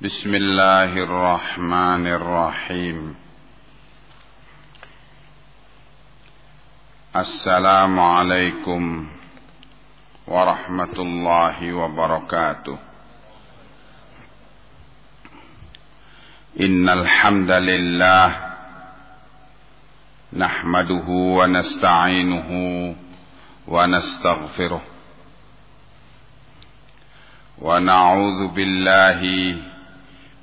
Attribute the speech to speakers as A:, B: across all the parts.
A: بسم الله الرحمن الرحيم. السلام عليكم ورحمة الله وبركاته. إن الحمد لله نحمده ونستعينه ونستغفره. ونعوذ بالله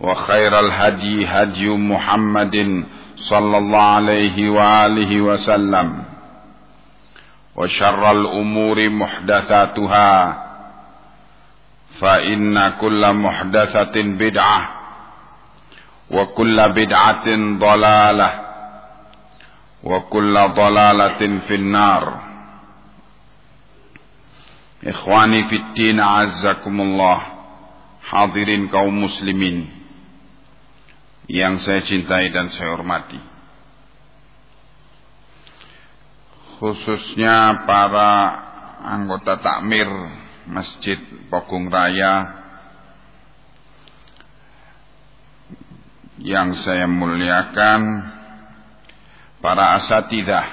A: وخير الهدي هدي محمد صلى الله عليه وآله وسلم وشر الأمور محدثاتها فإن كل محدثة بدعة وكل بدعة ضلالة وكل ضلالة في النار. إخواني في الدين عزكم الله hadirin kaum muslimin yang saya cintai dan saya hormati. Khususnya para anggota takmir Masjid Pogung Raya yang saya muliakan, para asatidah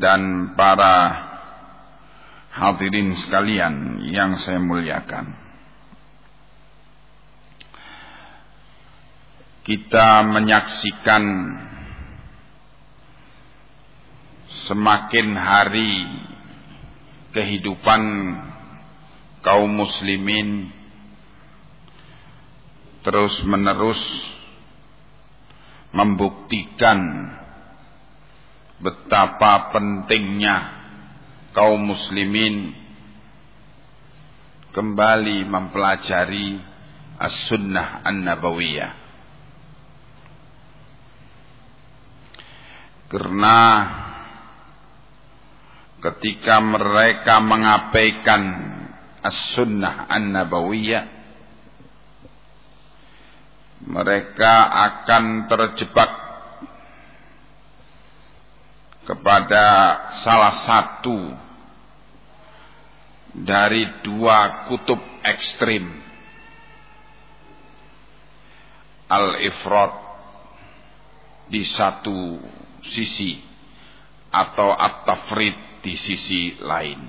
A: dan para hadirin sekalian yang saya muliakan. Kita menyaksikan semakin hari kehidupan kaum muslimin terus menerus membuktikan betapa pentingnya kaum muslimin kembali mempelajari as-sunnah an-nabawiyah Karena ketika mereka mengabaikan as-sunnah an-nabawiyah mereka akan terjebak kepada salah satu dari dua kutub ekstrim. Al-ifrat di satu sisi atau at-tafrid di sisi lain.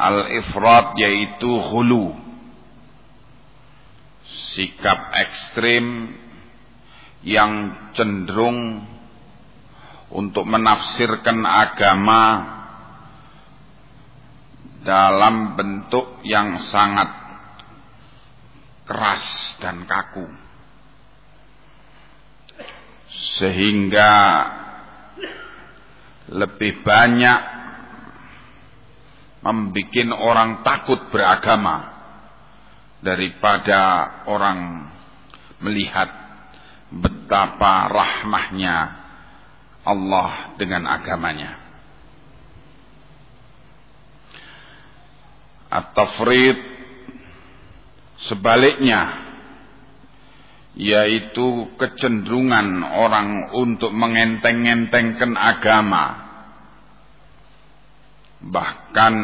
A: Al-ifrat yaitu hulu. Sikap ekstrim yang cenderung untuk menafsirkan agama dalam bentuk yang sangat keras dan kaku sehingga lebih banyak membuat orang takut beragama daripada orang melihat betapa rahmahnya Allah dengan agamanya. At-tafrid sebaliknya yaitu kecenderungan orang untuk mengenteng-entengkan agama. Bahkan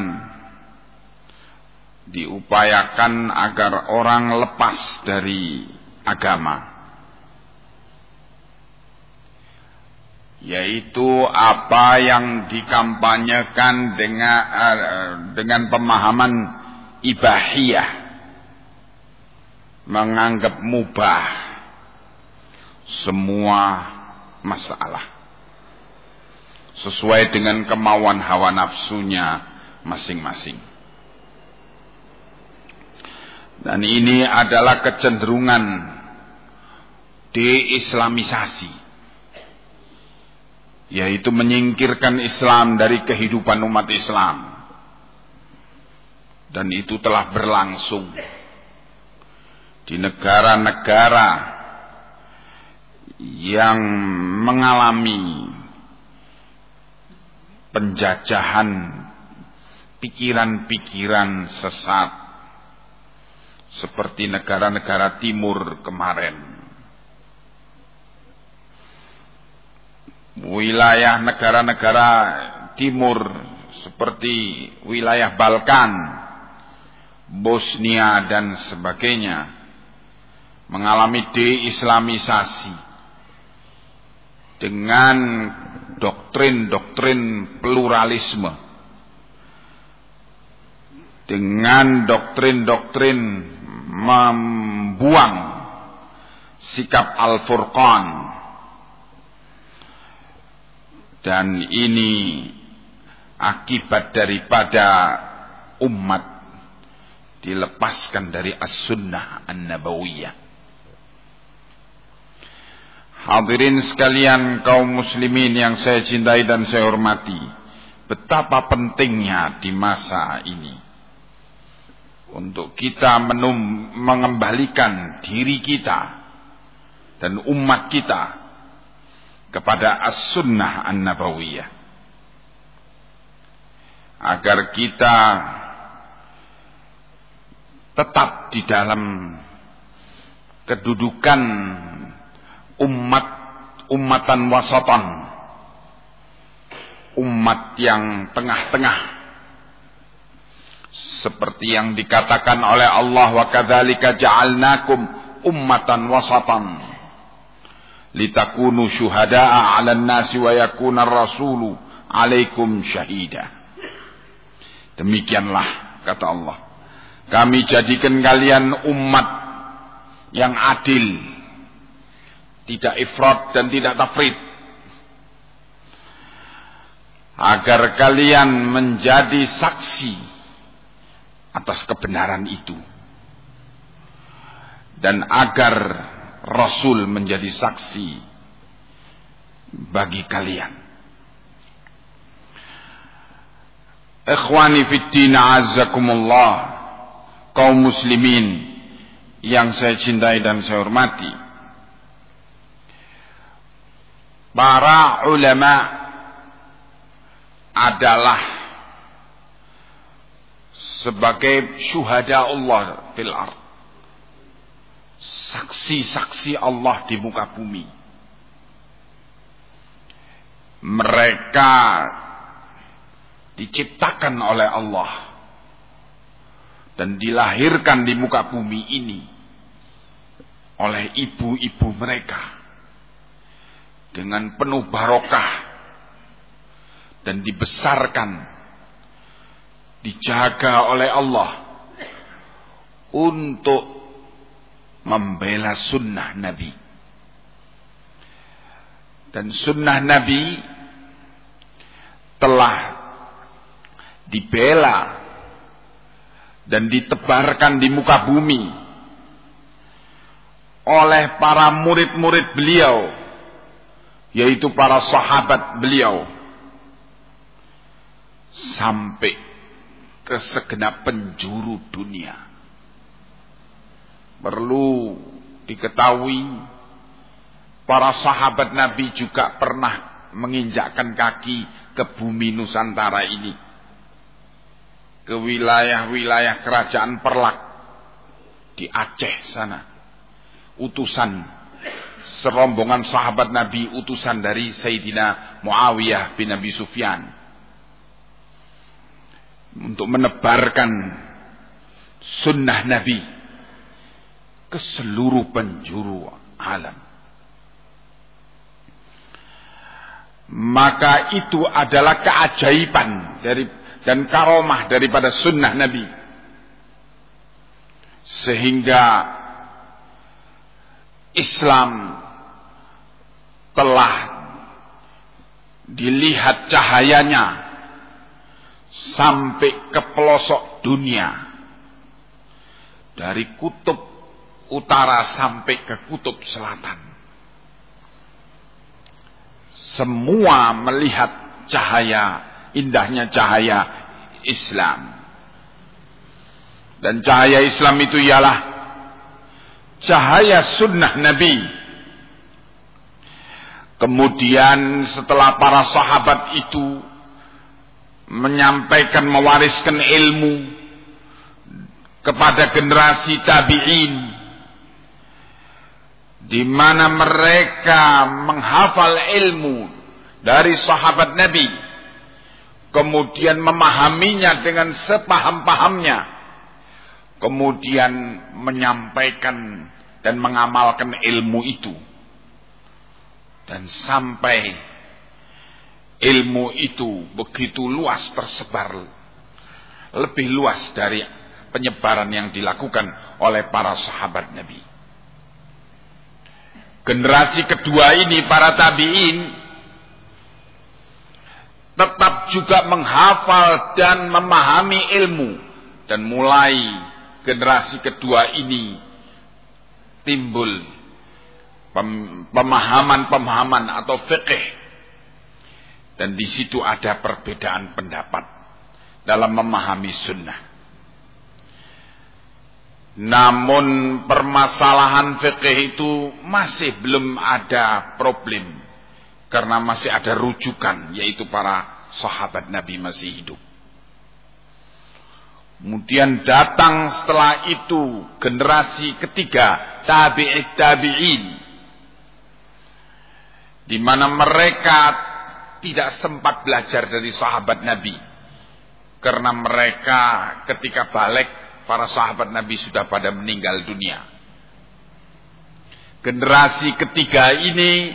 A: diupayakan agar orang lepas dari agama. Yaitu apa yang dikampanyekan dengan uh, dengan pemahaman ibahiyah menganggap mubah semua masalah. Sesuai dengan kemauan hawa nafsunya masing-masing. Dan ini adalah kecenderungan deislamisasi yaitu menyingkirkan Islam dari kehidupan umat Islam. Dan itu telah berlangsung di negara-negara yang mengalami penjajahan pikiran-pikiran sesat seperti negara-negara timur kemarin. Wilayah negara-negara timur seperti wilayah Balkan, Bosnia dan sebagainya mengalami deislamisasi dengan doktrin-doktrin pluralisme dengan doktrin-doktrin membuang sikap Al-Furqan dan ini akibat daripada umat dilepaskan dari as-sunnah an-nabawiyah. Hadirin sekalian kaum muslimin yang saya cintai dan saya hormati. Betapa pentingnya di masa ini. Untuk kita menum, mengembalikan diri kita dan umat kita kepada as-sunnah an-nabawiyah agar kita tetap di dalam kedudukan umat umatan wasatan umat yang tengah-tengah seperti yang dikatakan oleh Allah wa kadzalika ja'alnakum ummatan wasatan litakunu syuhada'a 'alan nasi wa yakuna rasulu 'alaikum syahida. Demikianlah kata Allah. Kami jadikan kalian umat yang adil. Tidak ifrat dan tidak tafrid. Agar kalian menjadi saksi atas kebenaran itu. Dan agar Rasul menjadi saksi bagi kalian. Ikhwani fiddin azzakumullah kaum muslimin yang saya cintai dan saya hormati. Para ulama adalah sebagai syuhada Allah fil ard saksi-saksi Allah di muka bumi. Mereka diciptakan oleh Allah dan dilahirkan di muka bumi ini oleh ibu-ibu mereka dengan penuh barokah dan dibesarkan dijaga oleh Allah untuk membela sunnah Nabi. Dan sunnah Nabi telah dibela dan ditebarkan di muka bumi oleh para murid-murid beliau yaitu para sahabat beliau sampai ke segenap penjuru dunia. Perlu diketahui para sahabat Nabi juga pernah menginjakkan kaki ke bumi Nusantara ini. Ke wilayah-wilayah kerajaan Perlak di Aceh sana. Utusan serombongan sahabat Nabi utusan dari Sayyidina Muawiyah bin Nabi Sufyan untuk menebarkan sunnah Nabi ke seluruh penjuru alam. Maka itu adalah keajaiban dari dan karomah daripada sunnah Nabi. Sehingga Islam telah dilihat cahayanya sampai ke pelosok dunia. Dari kutub utara sampai ke kutub selatan. Semua melihat cahaya indahnya cahaya Islam. Dan cahaya Islam itu ialah cahaya sunnah Nabi. Kemudian setelah para sahabat itu menyampaikan mewariskan ilmu kepada generasi tabi'in di mana mereka menghafal ilmu dari sahabat Nabi kemudian memahaminya dengan sepaham-pahamnya kemudian menyampaikan dan mengamalkan ilmu itu dan sampai ilmu itu begitu luas tersebar lebih luas dari penyebaran yang dilakukan oleh para sahabat Nabi. Generasi kedua ini para tabi'in tetap juga menghafal dan memahami ilmu dan mulai generasi kedua ini timbul pemahaman-pemahaman atau fikih dan di situ ada perbedaan pendapat dalam memahami sunnah. Namun permasalahan fikih itu masih belum ada problem karena masih ada rujukan yaitu para sahabat Nabi masih hidup. Kemudian datang setelah itu generasi ketiga tabi'it tabi'in di mana mereka tidak sempat belajar dari sahabat Nabi karena mereka ketika balik para sahabat Nabi sudah pada meninggal dunia. Generasi ketiga ini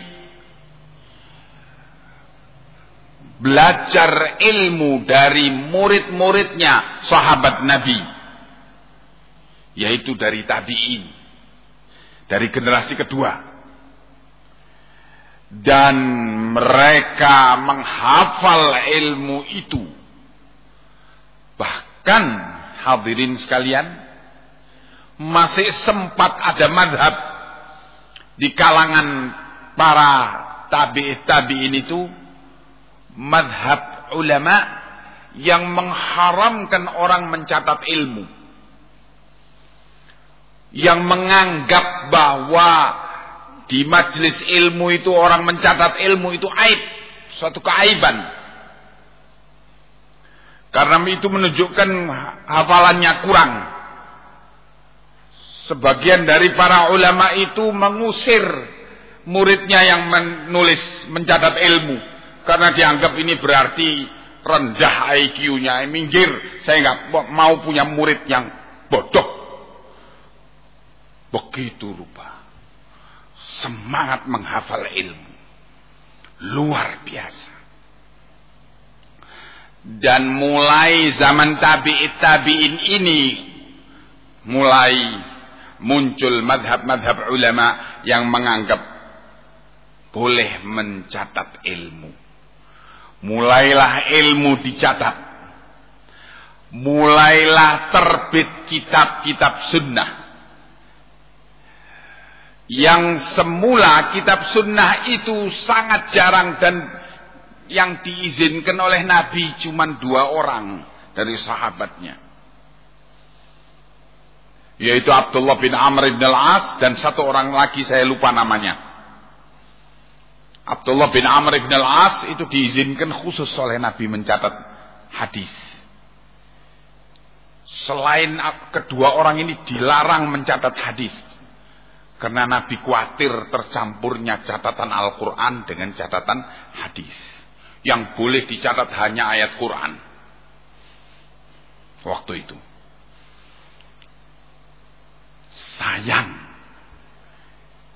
A: belajar ilmu dari murid-muridnya sahabat Nabi. Yaitu dari tabi'in. Dari generasi kedua. Dan mereka menghafal ilmu itu. Bahkan hadirin sekalian masih sempat ada madhab di kalangan para tabi'in tabi'in itu madhab ulama yang mengharamkan orang mencatat ilmu. Yang menganggap bahwa di majelis ilmu itu orang mencatat ilmu itu aib. Suatu keaiban. Karena itu menunjukkan hafalannya kurang. Sebagian dari para ulama itu mengusir muridnya yang menulis mencatat ilmu karena dianggap ini berarti rendah IQ-nya. Minggir, saya nggak mau punya murid yang bodoh. Begitu rupa. Semangat menghafal ilmu. Luar biasa. Dan mulai zaman tabi'it tabi'in ini mulai muncul madhab-madhab ulama yang menganggap boleh mencatat ilmu. Mulailah ilmu dicatat. Mulailah terbit kitab-kitab sunnah. yang semula kitab sunnah itu sangat jarang dan yang diizinkan oleh Nabi cuma dua orang dari sahabatnya. Yaitu Abdullah bin Amr bin Al-As dan satu orang lagi saya lupa namanya. Abdullah bin Amr bin Al-As itu diizinkan khusus oleh Nabi mencatat hadis. Selain kedua orang ini dilarang mencatat hadis. Karena Nabi khawatir tercampurnya catatan Al-Quran dengan catatan hadis. Yang boleh dicatat hanya ayat Quran. Waktu itu. Sayang.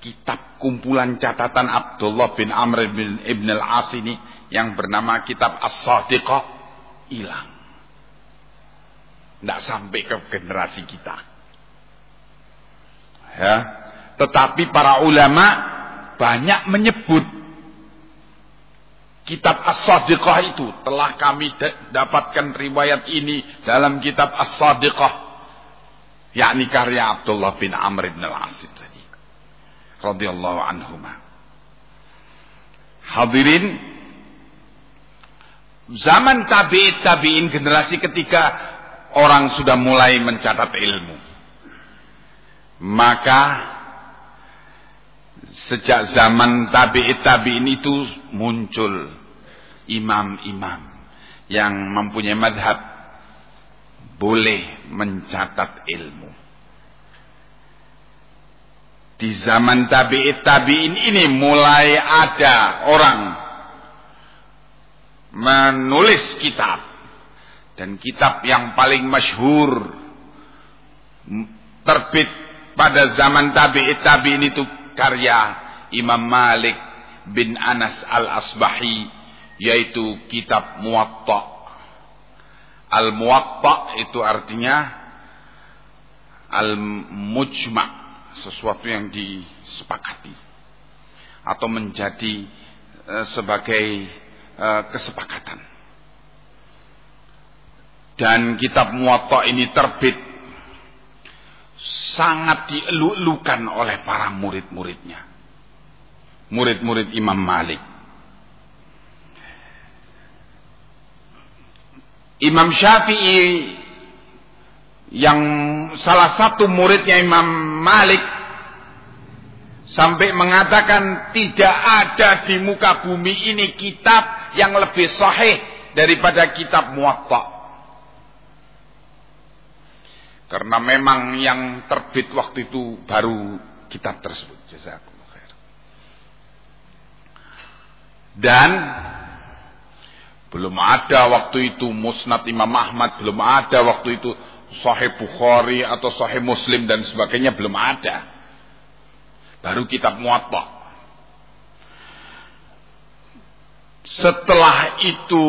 A: Kitab kumpulan catatan Abdullah bin Amr bin Ibn al-As ini. Yang bernama kitab As-Sadiqah. Hilang. Tidak sampai ke generasi kita. Ya. Tetapi para ulama banyak menyebut kitab As-Sadiqah itu telah kami dapatkan riwayat ini dalam kitab As-Sadiqah yakni karya Abdullah bin Amr bin Al-As tadi radhiyallahu anhuma Hadirin zaman tabi'in tabi'in generasi ketiga orang sudah mulai mencatat ilmu maka sejak zaman tabi'it tabi'in itu muncul imam-imam yang mempunyai madhab boleh mencatat ilmu. Di zaman tabi'it tabi'in ini mulai ada orang menulis kitab dan kitab yang paling masyhur terbit pada zaman tabi'it tabi'in itu karya Imam Malik bin Anas al-Asbahi yaitu kitab Muwatta. Al-Muwatta itu artinya al-mujma, sesuatu yang disepakati atau menjadi uh, sebagai uh, kesepakatan. Dan kitab Muwatta ini terbit sangat dielulukan oleh para murid-muridnya. Murid-murid Imam Malik. Imam Syafi'i yang salah satu muridnya Imam Malik sampai mengatakan tidak ada di muka bumi ini kitab yang lebih sahih daripada kitab Muwatta. Karena memang yang terbit waktu itu baru kitab tersebut. Dan belum ada waktu itu Musnad Imam Ahmad, belum ada waktu itu Sahih Bukhari atau Sahih Muslim dan sebagainya belum ada. Baru kitab Muwatta. Setelah itu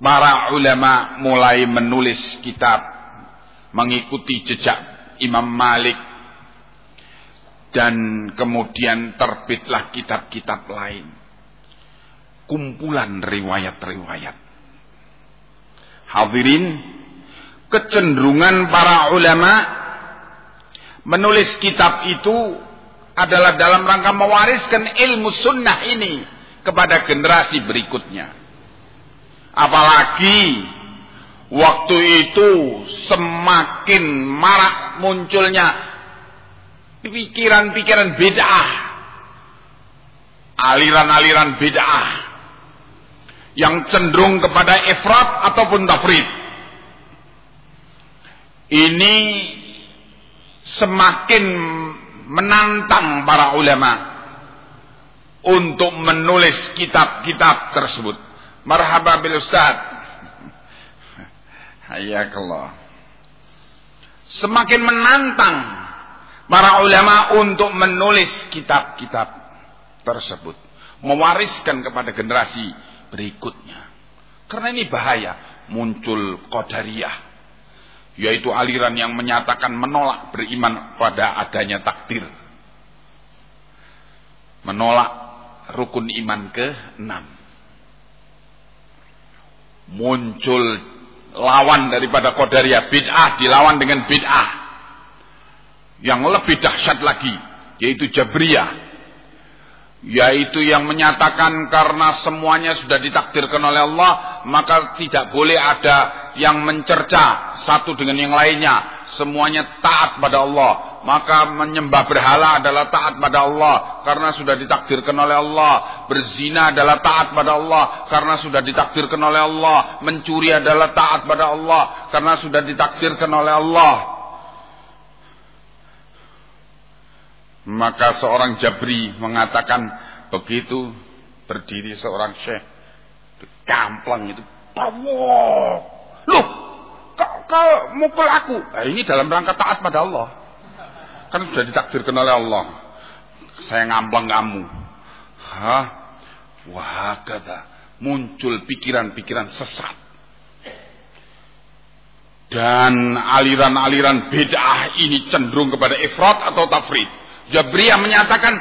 A: para ulama mulai menulis kitab mengikuti jejak Imam Malik dan kemudian terbitlah kitab-kitab lain kumpulan riwayat-riwayat hadirin kecenderungan para ulama menulis kitab itu adalah dalam rangka mewariskan ilmu sunnah ini kepada generasi berikutnya Apalagi waktu itu semakin marak munculnya pikiran-pikiran bid'ah. Aliran-aliran bid'ah yang cenderung kepada ifrat ataupun tafrid. Ini semakin menantang para ulama untuk menulis kitab-kitab tersebut. Marhaba bil Ustaz. Hayakallah. Semakin menantang para ulama untuk menulis kitab-kitab tersebut. Mewariskan kepada generasi berikutnya. Karena ini bahaya. Muncul Qadariyah. Yaitu aliran yang menyatakan menolak beriman pada adanya takdir. Menolak rukun iman ke-6 muncul lawan daripada Qadariyah bid'ah dilawan dengan bid'ah yang lebih dahsyat lagi yaitu Jabriyah yaitu yang menyatakan karena semuanya sudah ditakdirkan oleh Allah maka tidak boleh ada yang mencerca satu dengan yang lainnya. Semuanya taat pada Allah. Maka menyembah berhala adalah taat pada Allah karena sudah ditakdirkan oleh Allah. Berzina adalah taat pada Allah karena sudah ditakdirkan oleh Allah. Mencuri adalah taat pada Allah karena sudah ditakdirkan oleh Allah Maka seorang Jabri mengatakan begitu berdiri seorang syekh kamplang itu pawok loh kau, kau mukul aku? Nah, ini dalam rangka taat pada Allah. Kan sudah ditakdirkan oleh Allah. Saya ngamplang kamu. Hah? Wah kata muncul pikiran-pikiran sesat. Dan aliran-aliran bid'ah ini cenderung kepada ifrat atau tafrid Jabriyah menyatakan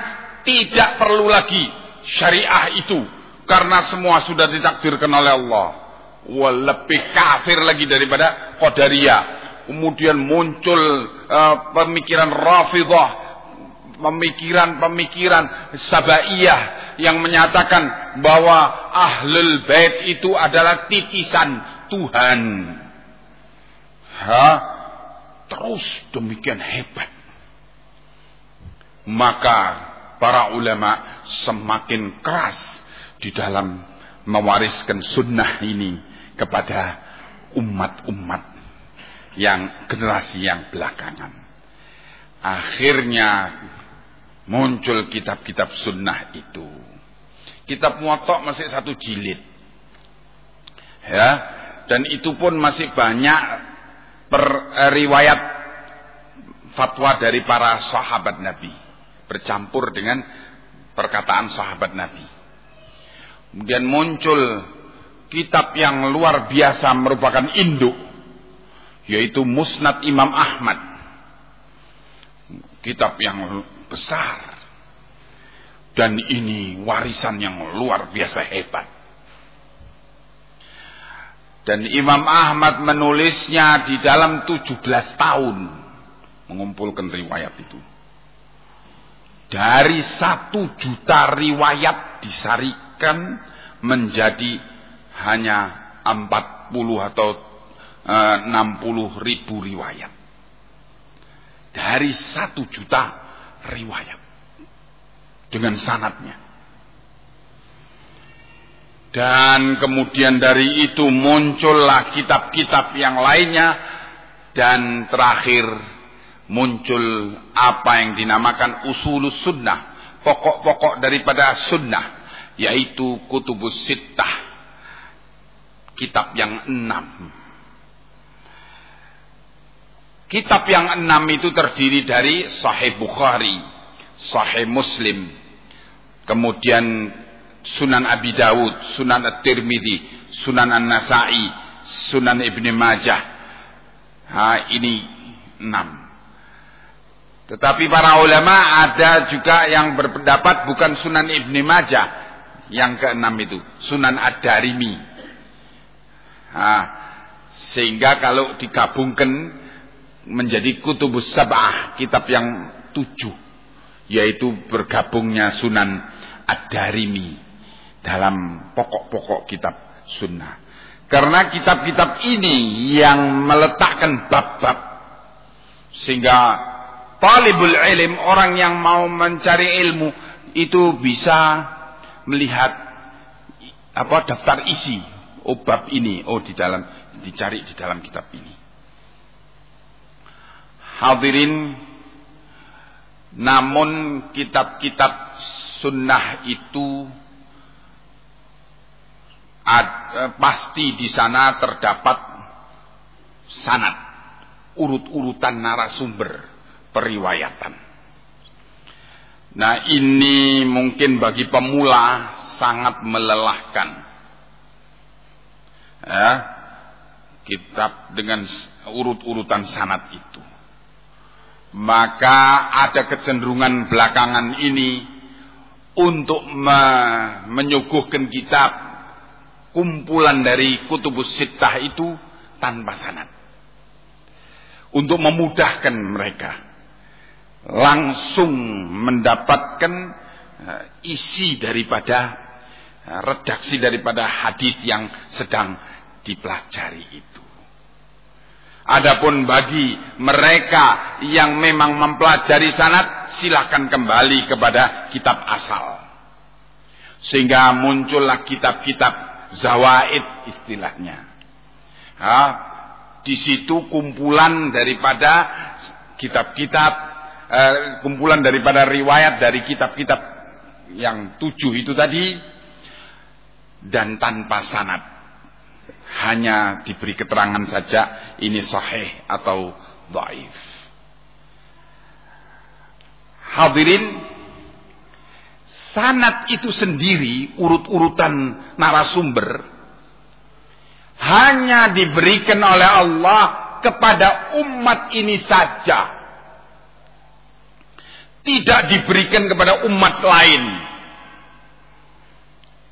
A: tidak perlu lagi syariah itu karena semua sudah ditakdirkan oleh Allah. Wah, lebih kafir lagi daripada Qadariyah. Kemudian muncul uh, pemikiran Rafidah, pemikiran-pemikiran Sabaiyah yang menyatakan bahwa Ahlul Bait itu adalah titisan Tuhan. Ha? Terus demikian hebat maka para ulama semakin keras di dalam mewariskan sunnah ini kepada umat-umat yang generasi yang belakangan. Akhirnya muncul kitab-kitab sunnah itu. Kitab muatok masih satu jilid. Ya, dan itu pun masih banyak per, eh, riwayat fatwa dari para sahabat Nabi bercampur dengan perkataan sahabat Nabi. Kemudian muncul kitab yang luar biasa merupakan induk yaitu Musnad Imam Ahmad. Kitab yang besar. Dan ini warisan yang luar biasa hebat. Dan Imam Ahmad menulisnya di dalam 17 tahun mengumpulkan riwayat itu. Dari satu juta riwayat disarikan menjadi hanya empat puluh atau e, enam puluh ribu riwayat. Dari satu juta riwayat. Dengan sanatnya. Dan kemudian dari itu muncullah kitab-kitab yang lainnya. Dan terakhir muncul apa yang dinamakan usulus sunnah, pokok-pokok daripada sunnah, yaitu kutubus sittah, kitab yang enam. Kitab yang enam itu terdiri dari Sahih Bukhari, Sahih Muslim, kemudian Sunan Abi Dawud, Sunan At-Tirmidzi, Sunan An-Nasai, Sunan Ibn Majah. Ha, ini enam. Tetapi para ulama ada juga yang berpendapat bukan Sunan Ibni Majah yang keenam itu, Sunan Ad-Darimi. Nah, sehingga kalau digabungkan menjadi Kutubus Sab'ah, kitab yang tujuh, yaitu bergabungnya Sunan Ad-Darimi dalam pokok-pokok kitab sunnah. Karena kitab-kitab ini yang meletakkan bab-bab sehingga talibul ilm, orang yang mau mencari ilmu itu bisa melihat apa daftar isi oh ini oh di dalam dicari di dalam kitab ini. Hadirin namun kitab-kitab sunnah itu ad, eh, pasti di sana terdapat sanat urut-urutan narasumber periwayatan. Nah ini mungkin bagi pemula sangat melelahkan. Ya, kitab dengan urut-urutan sanat itu. Maka ada kecenderungan belakangan ini untuk me menyuguhkan kitab kumpulan dari kutubus sittah itu tanpa sanat. Untuk memudahkan mereka langsung mendapatkan eh, isi daripada eh, redaksi daripada hadis yang sedang dipelajari itu. Adapun bagi mereka yang memang mempelajari sanat, silahkan kembali kepada kitab asal. Sehingga muncullah kitab-kitab zawaid istilahnya. Ha, di situ kumpulan daripada kitab-kitab, eh, kumpulan daripada riwayat dari kitab-kitab yang tujuh itu tadi, dan tanpa sanad hanya diberi keterangan saja ini sahih atau dhaif. Hadirin, sanat itu sendiri urut-urutan narasumber hanya diberikan oleh Allah kepada umat ini saja. Tidak diberikan kepada umat lain.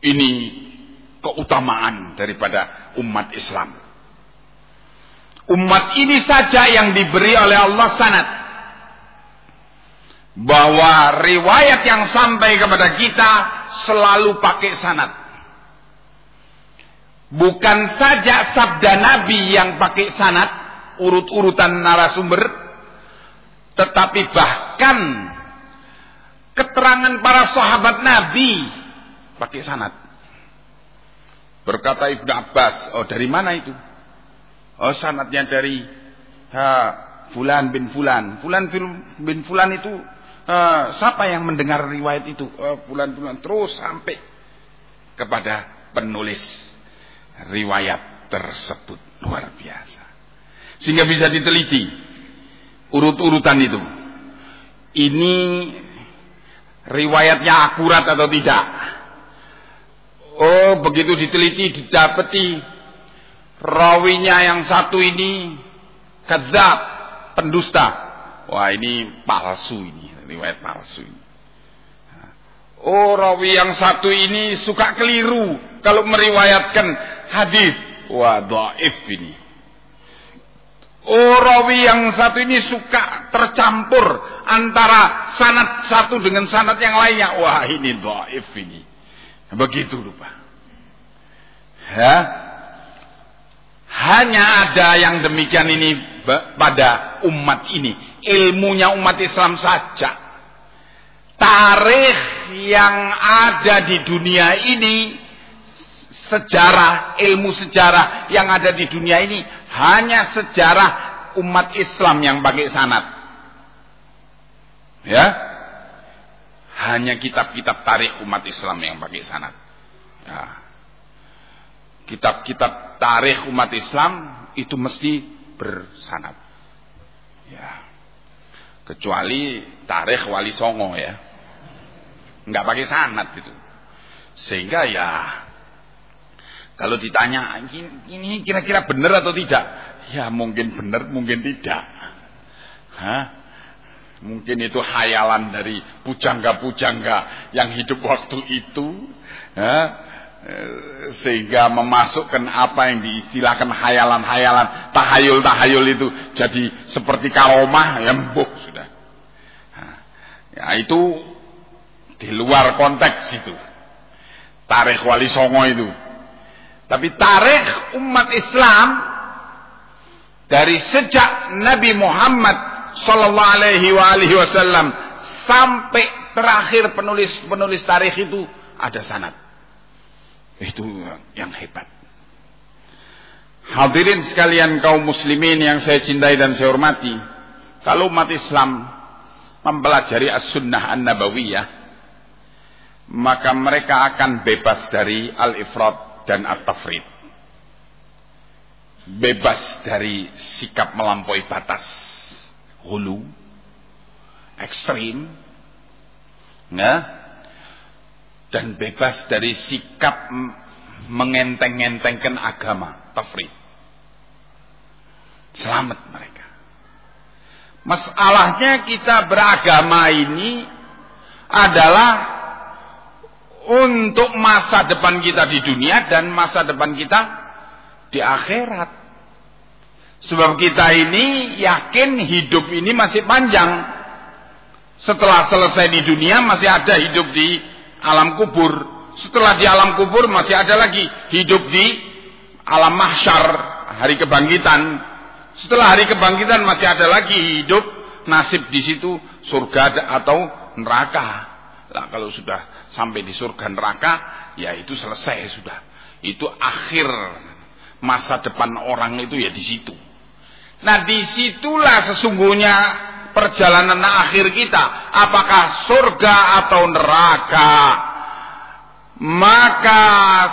A: Ini keutamaan daripada umat Islam. Umat ini saja yang diberi oleh Allah sanad. Bahwa riwayat yang sampai kepada kita selalu pakai sanad. Bukan saja sabda Nabi yang pakai sanad, urut-urutan narasumber, tetapi bahkan keterangan para sahabat Nabi pakai sanad. Berkata Ibnu Abbas, oh dari mana itu? Oh sanatnya dari ha, Fulan bin Fulan. Fulan bin Fulan itu uh, siapa yang mendengar riwayat itu? Oh, Fulan Fulan terus sampai kepada penulis riwayat tersebut luar biasa. Sehingga bisa diteliti urut-urutan itu. Ini riwayatnya akurat atau tidak? Oh, begitu diteliti didapati rawinya yang satu ini kadzab, pendusta. Wah, ini palsu ini, riwayat palsu ini. Oh, rawi yang satu ini suka keliru kalau meriwayatkan hadis. Wah, dhaif ini. Oh, yang satu ini suka tercampur antara sanat satu dengan sanat yang lainnya. Wah, ini dhaif ini. Begitu lupa. Ya. Hanya ada yang demikian ini pada umat ini. Ilmunya umat Islam saja. Tarikh yang ada di dunia ini sejarah, ilmu sejarah yang ada di dunia ini hanya sejarah umat Islam yang pakai sanat. Ya, hanya kitab-kitab tarikh umat Islam yang pakai sanad. Ya. Kitab-kitab tarikh umat Islam itu mesti bersanad. Ya. Kecuali tarikh Wali Songo ya. Enggak pakai sanad itu. Sehingga ya kalau ditanya ini kira-kira benar atau tidak? Ya mungkin benar, mungkin tidak. Hah? Mungkin itu hayalan dari pujangga-pujangga yang hidup waktu itu. Ya, sehingga memasukkan apa yang diistilahkan hayalan-hayalan, tahayul-tahayul itu jadi seperti karomah, ya mbok sudah. Ya itu di luar konteks itu. Tarikh Wali Songo itu. Tapi tarikh umat Islam dari sejak Nabi Muhammad Sallallahu Alaihi Wasallam sampai terakhir penulis penulis tarikh itu ada sanad. Itu yang hebat. Hadirin sekalian kaum muslimin yang saya cintai dan saya hormati. Kalau umat Islam mempelajari as-sunnah an-nabawiyah, maka mereka akan bebas dari al-ifrat dan at-tafrid. Bebas dari sikap melampaui batas hulu, ekstrim, ya, dan bebas dari sikap mengenteng-entengkan agama, tafrid. Selamat mereka. Masalahnya kita beragama ini adalah untuk masa depan kita di dunia dan masa depan kita di akhirat. Sebab kita ini yakin hidup ini masih panjang. Setelah selesai di dunia masih ada hidup di alam kubur. Setelah di alam kubur masih ada lagi hidup di alam mahsyar, hari kebangkitan. Setelah hari kebangkitan masih ada lagi hidup nasib di situ surga atau neraka. Lah kalau sudah sampai di surga neraka, ya itu selesai sudah. Itu akhir masa depan orang itu ya di situ. Nah di situlah sesungguhnya perjalanan akhir kita. Apakah surga atau neraka? Maka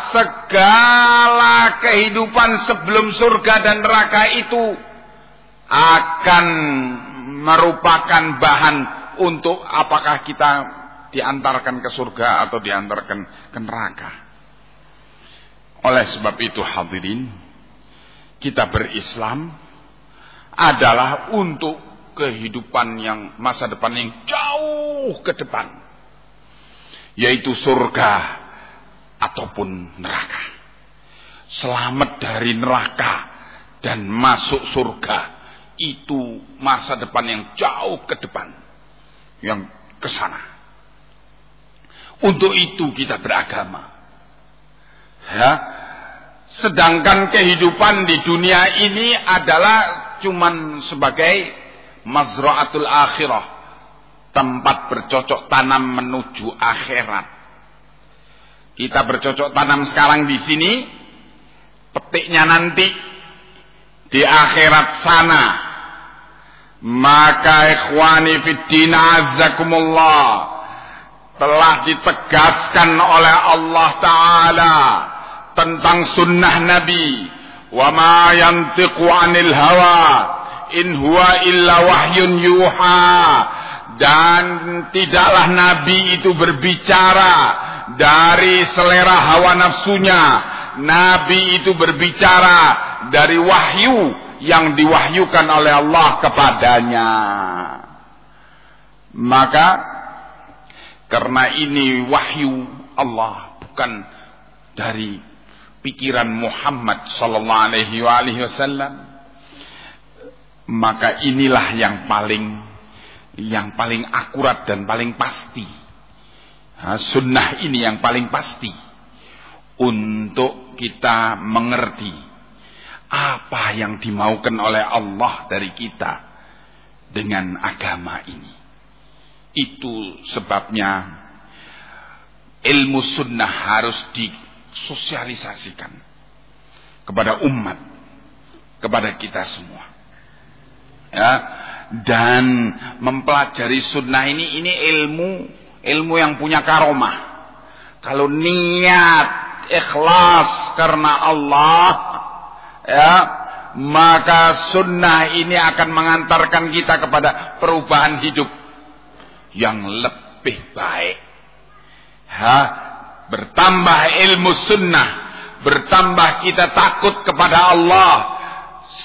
A: segala kehidupan sebelum surga dan neraka itu akan merupakan bahan untuk apakah kita diantarkan ke surga atau diantarkan ke neraka. Oleh sebab itu hadirin, kita berislam adalah untuk kehidupan yang masa depan yang jauh ke depan. Yaitu surga ataupun neraka. Selamat dari neraka dan masuk surga. Itu masa depan yang jauh ke depan. Yang ke sana. Untuk itu kita beragama. Ya. Sedangkan kehidupan di dunia ini adalah cuman sebagai mazra'atul akhirah. Tempat bercocok tanam menuju akhirat. Kita bercocok tanam sekarang di sini, petiknya nanti di akhirat sana. Maka ikhwani fiddin azzakumullah telah ditegaskan oleh Allah Ta'ala tentang sunnah Nabi. Wa ma yantiqu anil hawa in huwa illa wahyun yuha. Dan tidaklah Nabi itu berbicara dari selera hawa nafsunya. Nabi itu berbicara dari wahyu yang diwahyukan oleh Allah kepadanya. Maka karena ini wahyu Allah bukan dari pikiran Muhammad sallallahu alaihi wasallam. Maka inilah yang paling yang paling akurat dan paling pasti. Sunnah ini yang paling pasti. Untuk kita mengerti apa yang dimaukan oleh Allah dari kita dengan agama ini. Itu sebabnya ilmu sunnah harus disosialisasikan kepada umat, kepada kita semua. Ya, dan mempelajari sunnah ini ini ilmu ilmu yang punya karomah. Kalau niat ikhlas karena Allah, ya, maka sunnah ini akan mengantarkan kita kepada perubahan hidup yang lebih baik. Ha, bertambah ilmu sunnah, bertambah kita takut kepada Allah,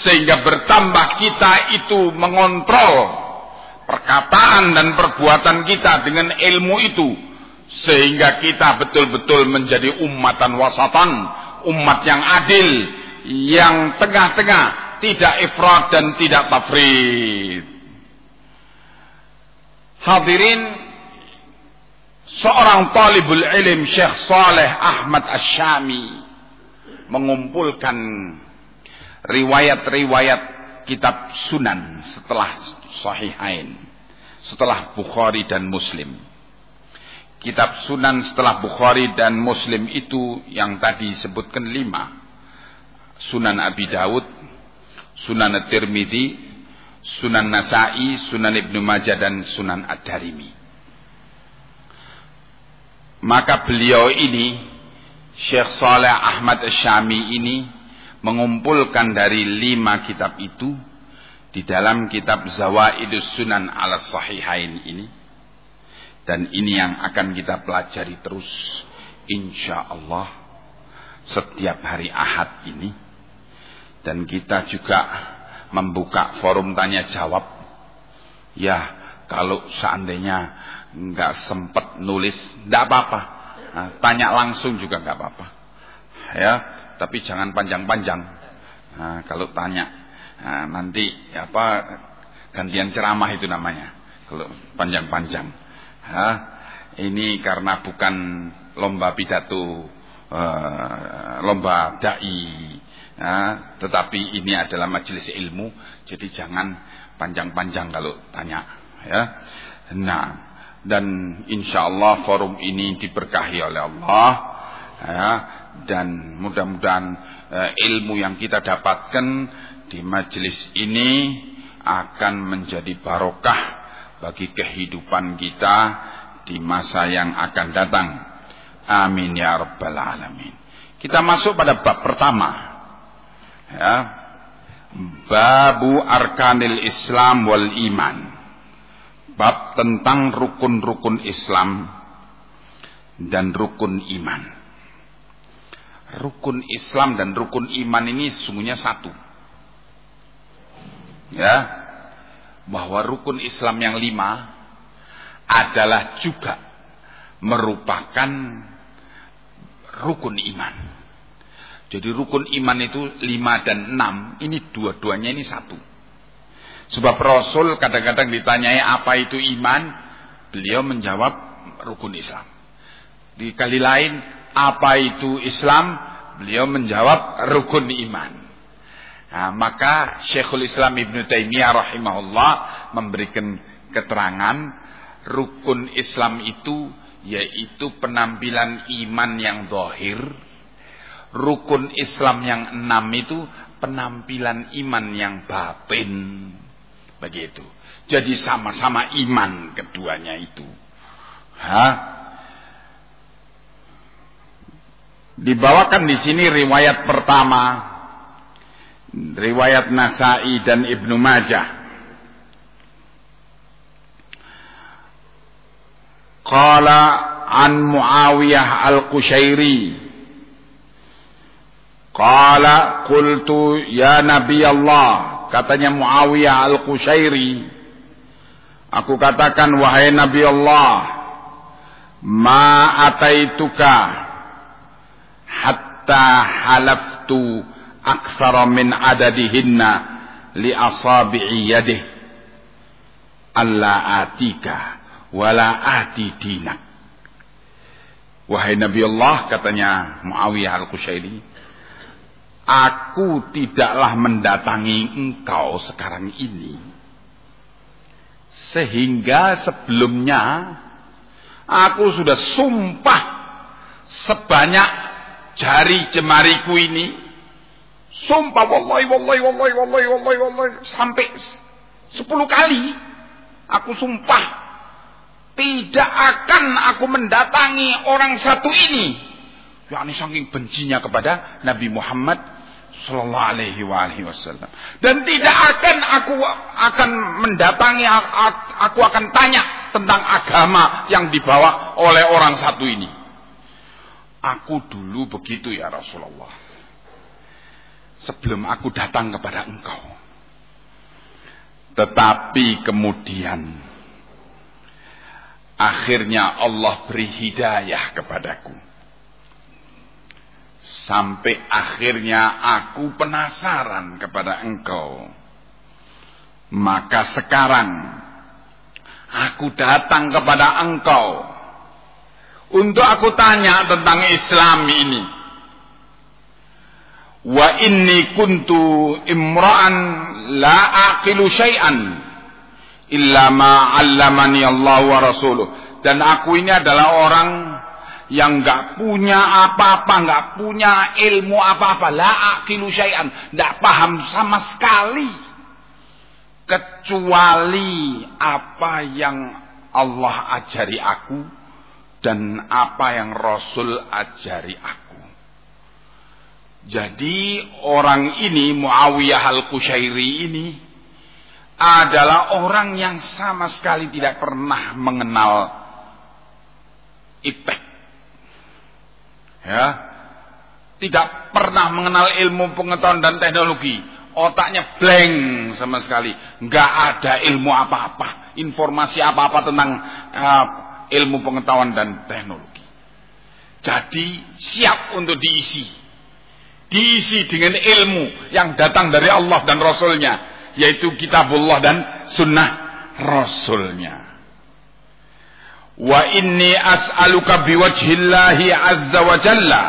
A: sehingga bertambah kita itu mengontrol perkataan dan perbuatan kita dengan ilmu itu sehingga kita betul-betul menjadi umatan wasatan, umat yang adil, yang tengah-tengah, tidak ifrat dan tidak tafrid. Hadirin seorang talibul ilm Syekh Saleh Ahmad Asyami mengumpulkan riwayat-riwayat kitab Sunan setelah Sahihain setelah Bukhari dan Muslim. Kitab Sunan setelah Bukhari dan Muslim itu yang tadi disebutkan lima. Sunan Abi Dawud, Sunan At-Tirmidzi, Sunan Nasai, Sunan Ibnu Majah dan Sunan Ad-Darimi. Maka beliau ini Syekh Saleh Ahmad Syami ini mengumpulkan dari lima kitab itu di dalam kitab Zawaidus Sunan ala Sahihain ini dan ini yang akan kita pelajari terus insya Allah setiap hari Ahad ini dan kita juga membuka forum tanya jawab. Ya kalau seandainya nggak sempat nulis nggak apa-apa. Nah, tanya langsung juga nggak apa-apa. Ya tapi jangan panjang-panjang. Nah, kalau tanya Nah, nanti apa gantian ceramah itu namanya. kalau panjang-panjang. Ini karena bukan lomba pidato, uh, lomba dai, ya, tetapi ini adalah majelis ilmu, jadi jangan panjang-panjang kalau tanya. Ya. Nah, dan insya Allah forum ini diberkahi oleh Allah, ya, dan mudah-mudahan uh, ilmu yang kita dapatkan di majelis ini akan menjadi barokah bagi kehidupan kita di masa yang akan datang. Amin ya rabbal alamin. Kita masuk pada bab pertama. Ya. Babu arkanil Islam wal iman. Bab tentang rukun-rukun Islam dan rukun iman. Rukun Islam dan rukun iman ini sungguhnya satu ya bahwa rukun Islam yang lima adalah juga merupakan rukun iman. Jadi rukun iman itu lima dan enam, ini dua-duanya ini satu. Sebab Rasul kadang-kadang ditanyai apa itu iman, beliau menjawab rukun Islam. Di kali lain, apa itu Islam, beliau menjawab rukun iman. Nah, maka Syekhul Islam Ibn Taimiyah rahimahullah memberikan keterangan rukun Islam itu yaitu penampilan iman yang zahir. Rukun Islam yang enam itu penampilan iman yang batin. Begitu. Jadi sama-sama iman keduanya itu. Hah? Dibawakan di sini riwayat pertama riwayat Nasai dan Ibnu Majah Qala an Muawiyah al-Qushairi Qala qultu ya Nabi Allah katanya Muawiyah al-Qushairi aku katakan wahai Nabi Allah ma ataituka hatta halaftu aktsara min adadihinna li asabi'i yadih. Alla atika wala ati dinak. Wahai Nabi Allah katanya Muawiyah al-Qushairi aku tidaklah mendatangi engkau sekarang ini sehingga sebelumnya aku sudah sumpah sebanyak jari jemariku ini Sumpah wallahi wallahi wallahi wallahi wallahi wallahi sampai sepuluh kali aku sumpah tidak akan aku mendatangi orang satu ini. yakni saking bencinya kepada Nabi Muhammad sallallahu alaihi wasallam. Dan tidak akan aku akan mendatangi aku akan tanya tentang agama yang dibawa oleh orang satu ini. Aku dulu begitu ya Rasulullah sebelum aku datang kepada engkau. Tetapi kemudian akhirnya Allah beri hidayah kepadaku. Sampai akhirnya aku penasaran kepada engkau. Maka sekarang aku datang kepada engkau untuk aku tanya tentang Islam ini wa inni kuntu imra'an la aqilu syai'an illa ma 'allamani Allah wa rasuluh dan aku ini adalah orang yang enggak punya apa-apa, enggak punya ilmu apa-apa, la aqilu syai'an, enggak paham sama sekali kecuali apa yang Allah ajari aku dan apa yang Rasul ajari aku. Jadi orang ini Muawiyah al-Qushairi ini adalah orang yang sama sekali tidak pernah mengenal iptek. Ya. Tidak pernah mengenal ilmu pengetahuan dan teknologi. Otaknya blank sama sekali. Nggak ada ilmu apa-apa. Informasi apa-apa tentang uh, ilmu pengetahuan dan teknologi. Jadi siap untuk diisi diisi dengan ilmu yang datang dari Allah dan Rasulnya yaitu kitabullah dan sunnah rasulnya. Wa inni as'aluka biwajhillahi azza wa jalla.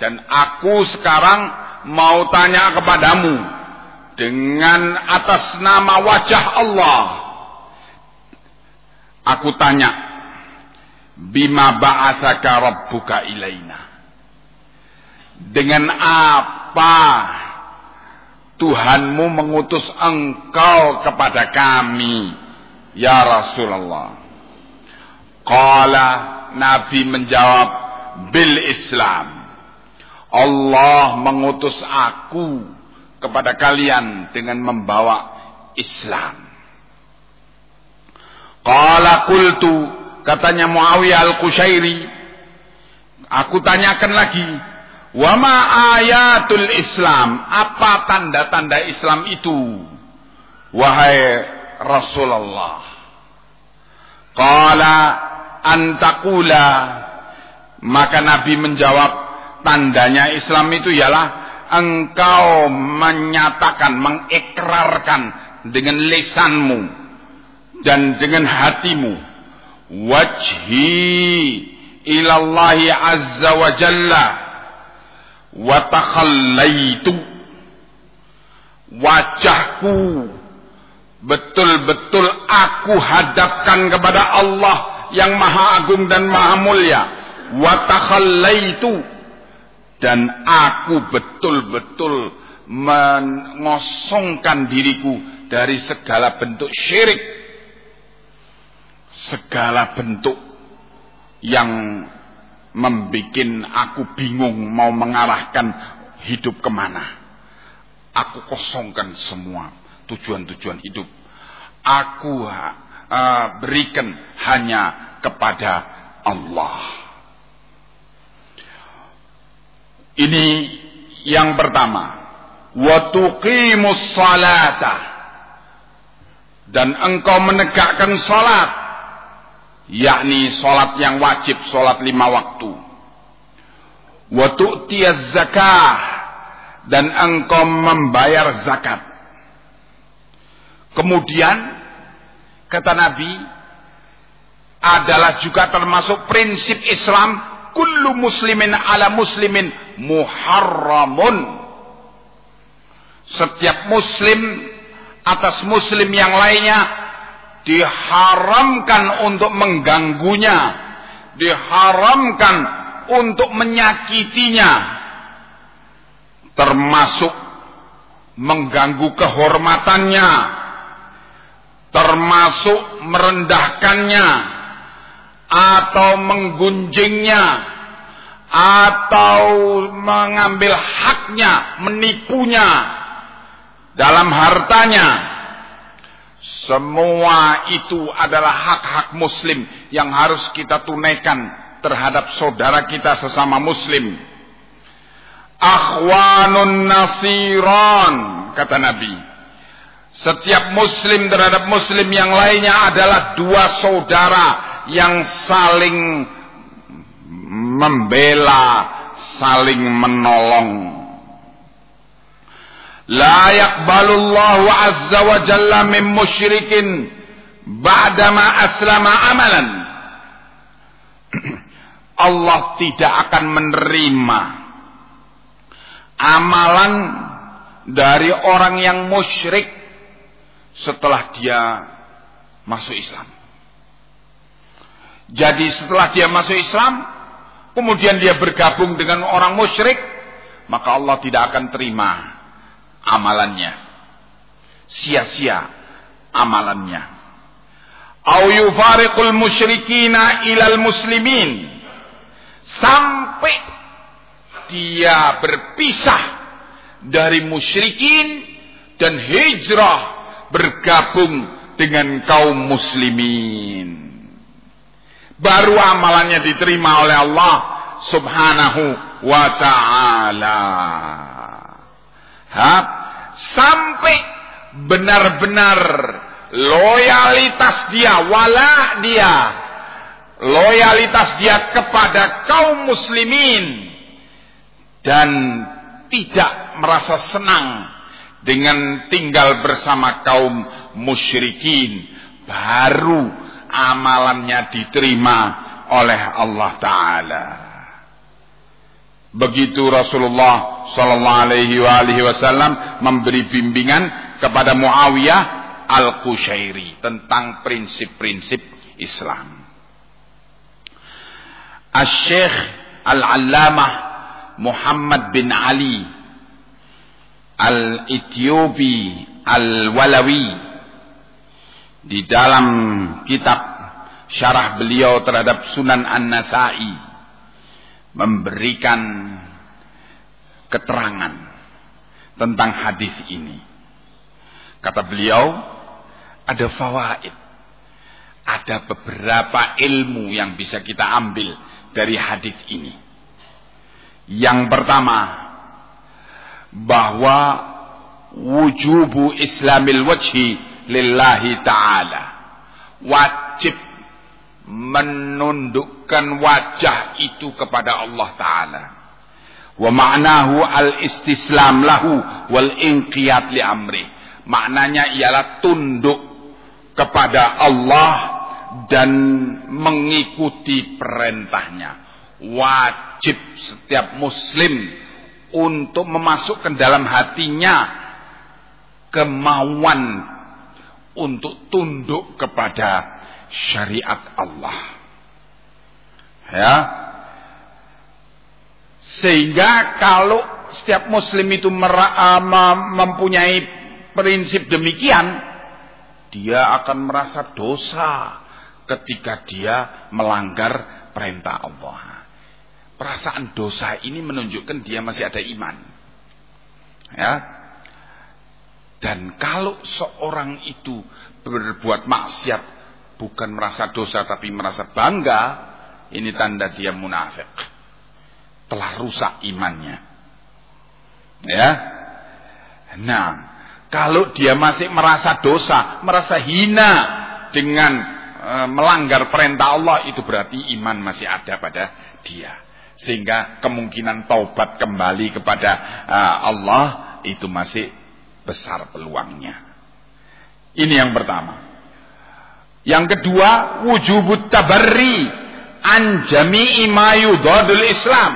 A: Dan aku sekarang mau tanya kepadamu dengan atas nama wajah Allah. Aku tanya, bima ba'athaka rabbuka ilaina. Dengan apa Tuhanmu mengutus engkau kepada kami, ya Rasulullah. Qala Nabi menjawab bil Islam. Allah mengutus aku kepada kalian dengan membawa Islam. Qala qultu katanya Muawiyah al-Qushairi aku tanyakan lagi Wama ayatul Islam. Apa tanda-tanda Islam itu? Wahai Rasulullah. Qala antakula. Maka Nabi menjawab, tandanya Islam itu ialah engkau menyatakan, mengikrarkan dengan lisanmu dan dengan hatimu wajhi ilallahi azza wa jalla wa takhallaitu wajahku betul-betul aku hadapkan kepada Allah yang maha agung dan maha mulia wa takhallaitu dan aku betul-betul mengosongkan diriku dari segala bentuk syirik segala bentuk yang membikin aku bingung mau mengarahkan hidup ke mana. Aku kosongkan semua tujuan-tujuan hidup. Aku uh, berikan hanya kepada Allah. Ini yang pertama. Watuqimus salata. Dan engkau menegakkan salat yakni solat yang wajib, solat lima waktu. Wa tu'tiyaz zakah dan engkau membayar zakat. Kemudian kata Nabi adalah juga termasuk prinsip Islam kullu muslimin ala muslimin muharramun. Setiap muslim atas muslim yang lainnya diharamkan untuk mengganggunya, diharamkan untuk menyakitinya, termasuk mengganggu kehormatannya, termasuk merendahkannya, atau menggunjingnya, atau mengambil haknya, menipunya dalam hartanya semua itu adalah hak-hak muslim yang harus kita tunaikan terhadap saudara kita sesama muslim. Akhwanun nasiran, kata Nabi. Setiap muslim terhadap muslim yang lainnya adalah dua saudara yang saling membela, saling menolong. La yaqbalullahu azza wa jalla min musyrikin ba'dama aslama amalan. Allah tidak akan menerima amalan dari orang yang musyrik setelah dia masuk Islam. Jadi setelah dia masuk Islam, kemudian dia bergabung dengan orang musyrik, maka Allah tidak akan terima amalannya. Sia-sia amalannya. Au yufariqul musyrikina ilal muslimin. Sampai dia berpisah dari musyrikin dan hijrah bergabung dengan kaum muslimin. Baru amalannya diterima oleh Allah subhanahu wa ta'ala. Sampai benar-benar loyalitas dia, wala dia, loyalitas dia kepada kaum muslimin dan tidak merasa senang dengan tinggal bersama kaum musyrikin, baru amalannya diterima oleh Allah taala. Begitu Rasulullah sallallahu alaihi wasallam memberi bimbingan kepada Muawiyah Al-Qushairi tentang prinsip-prinsip Islam. Asy-Syaikh Al-Allamah Muhammad bin Ali Al-Ethiopi Al-Walawi di dalam kitab syarah beliau terhadap Sunan An-Nasai memberikan keterangan tentang hadis ini. Kata beliau, ada fawaid. Ada beberapa ilmu yang bisa kita ambil dari hadis ini. Yang pertama, bahwa wujubu islamil wajhi lillahi ta'ala. Wajib menundukkan wajah itu kepada Allah Ta'ala. Wa ma'nahu al-istislam lahu wal inqiyat li amri. Maknanya ialah tunduk kepada Allah dan mengikuti perintahnya. Wajib setiap muslim untuk memasukkan dalam hatinya kemauan untuk tunduk kepada syariat Allah. Ya. Sehingga kalau setiap muslim itu mempunyai prinsip demikian, dia akan merasa dosa ketika dia melanggar perintah Allah. Perasaan dosa ini menunjukkan dia masih ada iman. Ya. Dan kalau seorang itu berbuat maksiat bukan merasa dosa tapi merasa bangga, ini tanda dia munafik. Telah rusak imannya. Ya. Nah, kalau dia masih merasa dosa, merasa hina dengan e, melanggar perintah Allah, itu berarti iman masih ada pada dia sehingga kemungkinan taubat kembali kepada uh, Allah itu masih besar peluangnya. Ini yang pertama. Yang kedua, wujubut tabarri an jami'i ma Islam.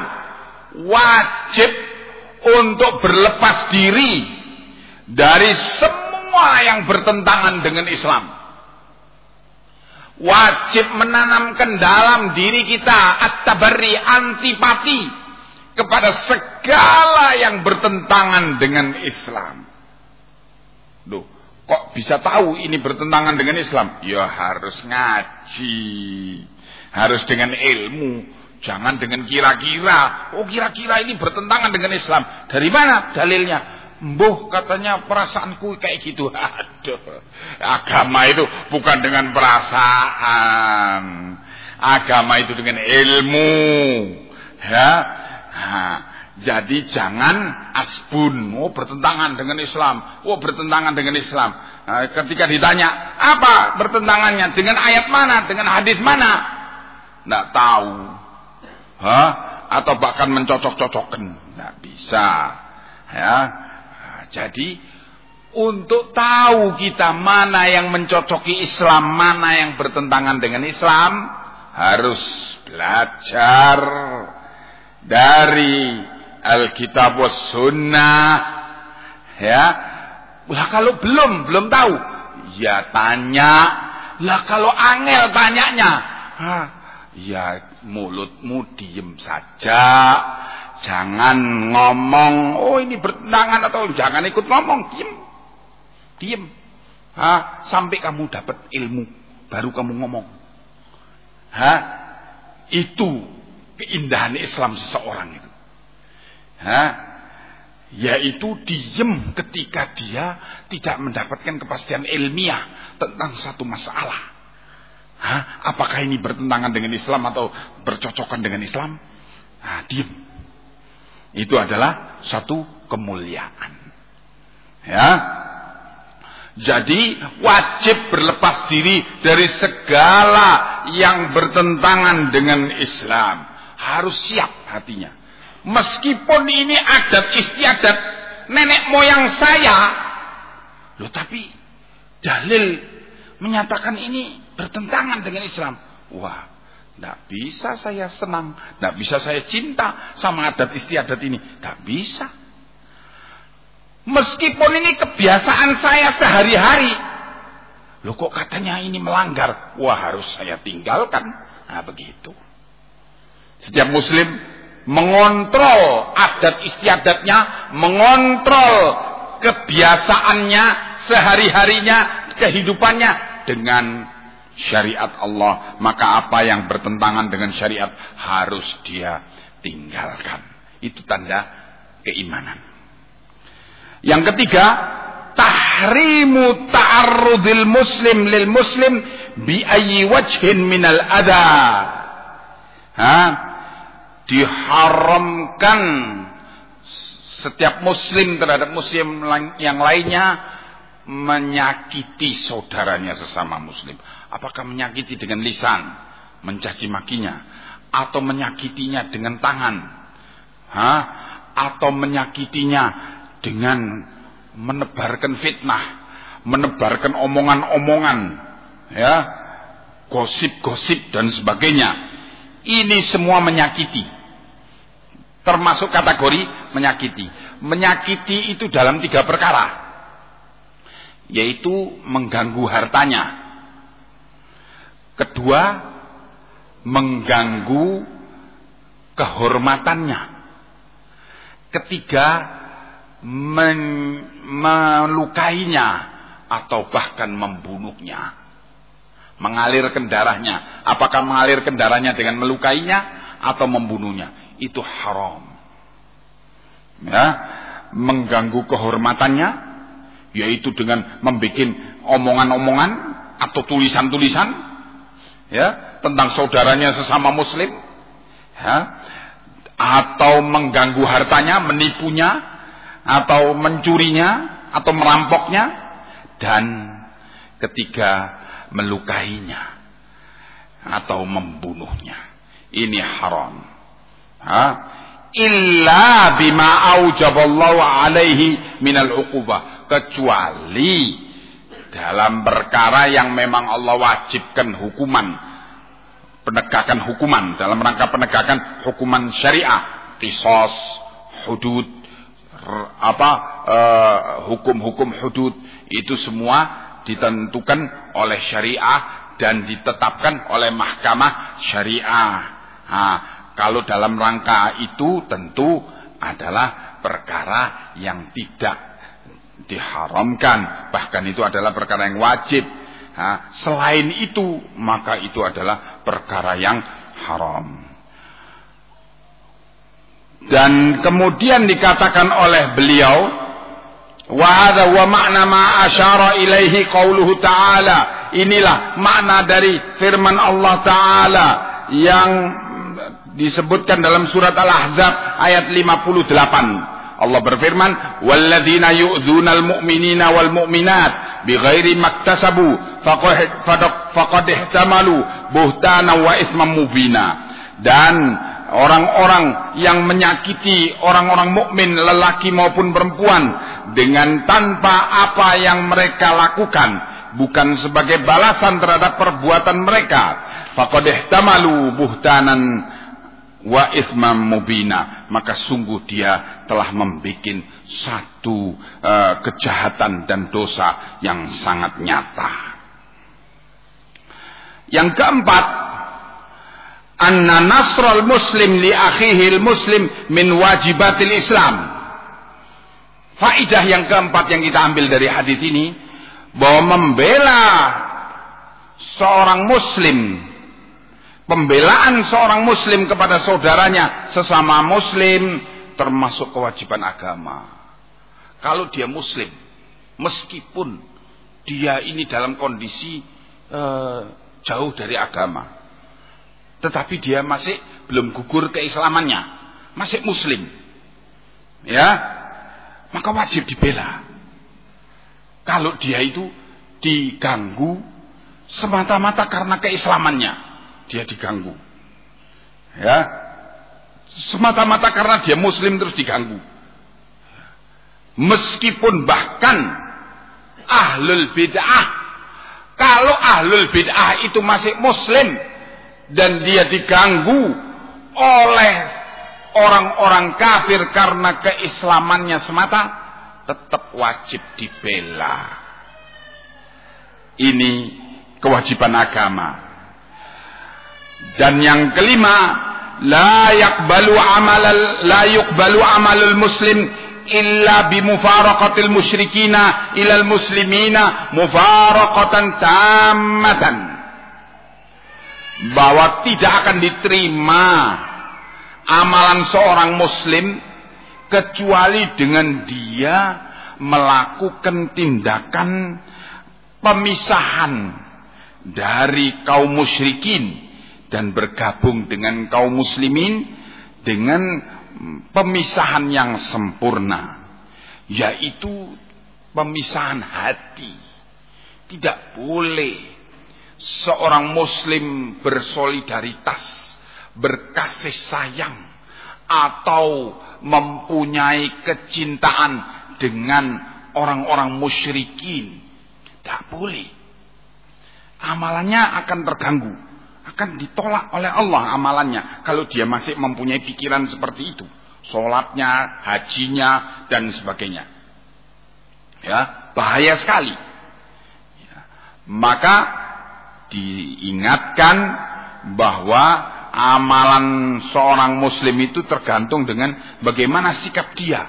A: Wajib untuk berlepas diri dari semua yang bertentangan dengan Islam wajib menanamkan dalam diri kita at-tabarri antipati kepada segala yang bertentangan dengan Islam. Loh, kok bisa tahu ini bertentangan dengan Islam? Ya harus ngaji. Harus dengan ilmu. Jangan dengan kira-kira. Oh kira-kira ini bertentangan dengan Islam. Dari mana dalilnya? Mbuh katanya perasaanku kayak gitu. Aduh. Agama itu bukan dengan perasaan. Agama itu dengan ilmu. Ya. Nah, jadi jangan asbun. Oh bertentangan dengan Islam. Oh bertentangan dengan Islam. Nah, ketika ditanya apa bertentangannya dengan ayat mana, dengan hadis mana, tidak tahu. Hah? Atau bahkan mencocok-cocokkan, tidak bisa. Ya, jadi untuk tahu kita mana yang mencocoki Islam, mana yang bertentangan dengan Islam, harus belajar dari Alkitab was Sunnah. Ya, lah kalau belum belum tahu, ya tanya. Lah kalau angel tanyanya, Hah, ya mulutmu diem saja Jangan ngomong, oh ini bertentangan atau jangan ikut ngomong, diem. Diem. Ha, sampai kamu dapat ilmu, baru kamu ngomong. Ha, itu keindahan Islam seseorang itu. Ha, yaitu diem ketika dia tidak mendapatkan kepastian ilmiah tentang satu masalah. Hah? Apakah ini bertentangan dengan Islam atau bercocokan dengan Islam? Nah, diem. Itu adalah satu kemuliaan. Ya. Jadi wajib berlepas diri dari segala yang bertentangan dengan Islam. Harus siap hatinya. Meskipun ini adat istiadat nenek moyang saya. Loh tapi dalil menyatakan ini bertentangan dengan Islam. Wah, tidak bisa saya senang, tidak bisa saya cinta sama adat istiadat ini. Tidak bisa. Meskipun ini kebiasaan saya sehari-hari. Loh kok katanya ini melanggar? Wah harus saya tinggalkan. Nah begitu. Setiap muslim mengontrol adat istiadatnya, mengontrol kebiasaannya, sehari-harinya, kehidupannya dengan syariat Allah. Maka apa yang bertentangan dengan syariat harus dia tinggalkan. Itu tanda keimanan. Yang ketiga, tahrimu ta'arrudil muslim lil muslim bi ayyi wajhin minal ada. Ha? Diharamkan setiap muslim terhadap muslim yang lainnya menyakiti saudaranya sesama muslim. Apakah menyakiti dengan lisan, mencaci makinya, atau menyakitinya dengan tangan, ha? atau menyakitinya dengan menebarkan fitnah, menebarkan omongan-omongan, ya, gosip-gosip dan sebagainya. Ini semua menyakiti. Termasuk kategori menyakiti. Menyakiti itu dalam tiga perkara. Yaitu mengganggu hartanya. Kedua, mengganggu kehormatannya. Ketiga, melukainya atau bahkan membunuhnya. Mengalirkan darahnya. Apakah mengalirkan darahnya dengan melukainya atau membunuhnya? Itu haram. Ya, mengganggu kehormatannya yaitu dengan membuat omongan-omongan atau tulisan-tulisan ya tentang saudaranya sesama muslim. Ya atau mengganggu hartanya, menipunya atau mencurinya atau merampoknya dan ketiga melukainya atau membunuhnya. Ini haram. Ha? illa bima aujaballahu alaihi minal uqubah. Kecuali dalam perkara yang memang Allah wajibkan hukuman penegakan hukuman dalam rangka penegakan hukuman syariah kisos hudud apa eh, hukum-hukum uh, hudud itu semua ditentukan oleh syariah dan ditetapkan oleh mahkamah syariah. Nah, kalau dalam rangka itu tentu adalah perkara yang tidak diharamkan, bahkan itu adalah perkara yang wajib. Nah, selain itu, maka itu adalah perkara yang haram. Dan kemudian dikatakan oleh beliau, wa hadha wa makna ma asyara ilaihi qauluhu ta'ala. Inilah makna dari firman Allah taala yang disebutkan dalam surat Al-Ahzab ayat 58. Allah berfirman, "Walladzina yu'dzunal mu'minina wal mu'minat bighairi maktasabu faqad ihtamalu buhtana wa isman mubina." Dan orang-orang yang menyakiti orang-orang mukmin lelaki maupun perempuan dengan tanpa apa yang mereka lakukan bukan sebagai balasan terhadap perbuatan mereka faqad ihtamalu buhtanan wa ismam mubina maka sungguh dia telah membuat satu uh, kejahatan dan dosa yang sangat nyata yang keempat anna nasral muslim li akhihi muslim min wajibatil Islam. Faidah yang keempat yang kita ambil dari hadis ini bahwa membela seorang muslim pembelaan seorang muslim kepada saudaranya sesama muslim termasuk kewajiban agama. Kalau dia muslim meskipun dia ini dalam kondisi uh, jauh dari agama tetapi dia masih belum gugur keislamannya, masih muslim. Ya, maka wajib dibela. Kalau dia itu diganggu semata-mata karena keislamannya, dia diganggu. Ya. Semata-mata karena dia muslim terus diganggu. Meskipun bahkan ahlul bid'ah Kalau ahlul bid'ah itu masih muslim dan dia diganggu oleh orang-orang kafir karena keislamannya semata, tetap wajib dibela. Ini kewajiban agama. Dan yang kelima, la yakbalu amal la yuqbalu amalul muslim illa bimufaraqatil musyrikina ilal muslimina mufaraqatan tammatan. Bahwa tidak akan diterima amalan seorang muslim kecuali dengan dia melakukan tindakan pemisahan dari kaum musyrikin dan bergabung dengan kaum muslimin dengan pemisahan yang sempurna yaitu pemisahan hati. Tidak boleh seorang muslim bersolidaritas berkasih sayang atau mempunyai kecintaan dengan orang-orang musyrikin. Tidak boleh. Amalannya akan terganggu akan ditolak oleh Allah amalannya kalau dia masih mempunyai pikiran seperti itu. Sholatnya, hajinya dan sebagainya. Ya bahaya sekali. Ya. maka diingatkan bahwa amalan seorang muslim itu tergantung dengan bagaimana sikap dia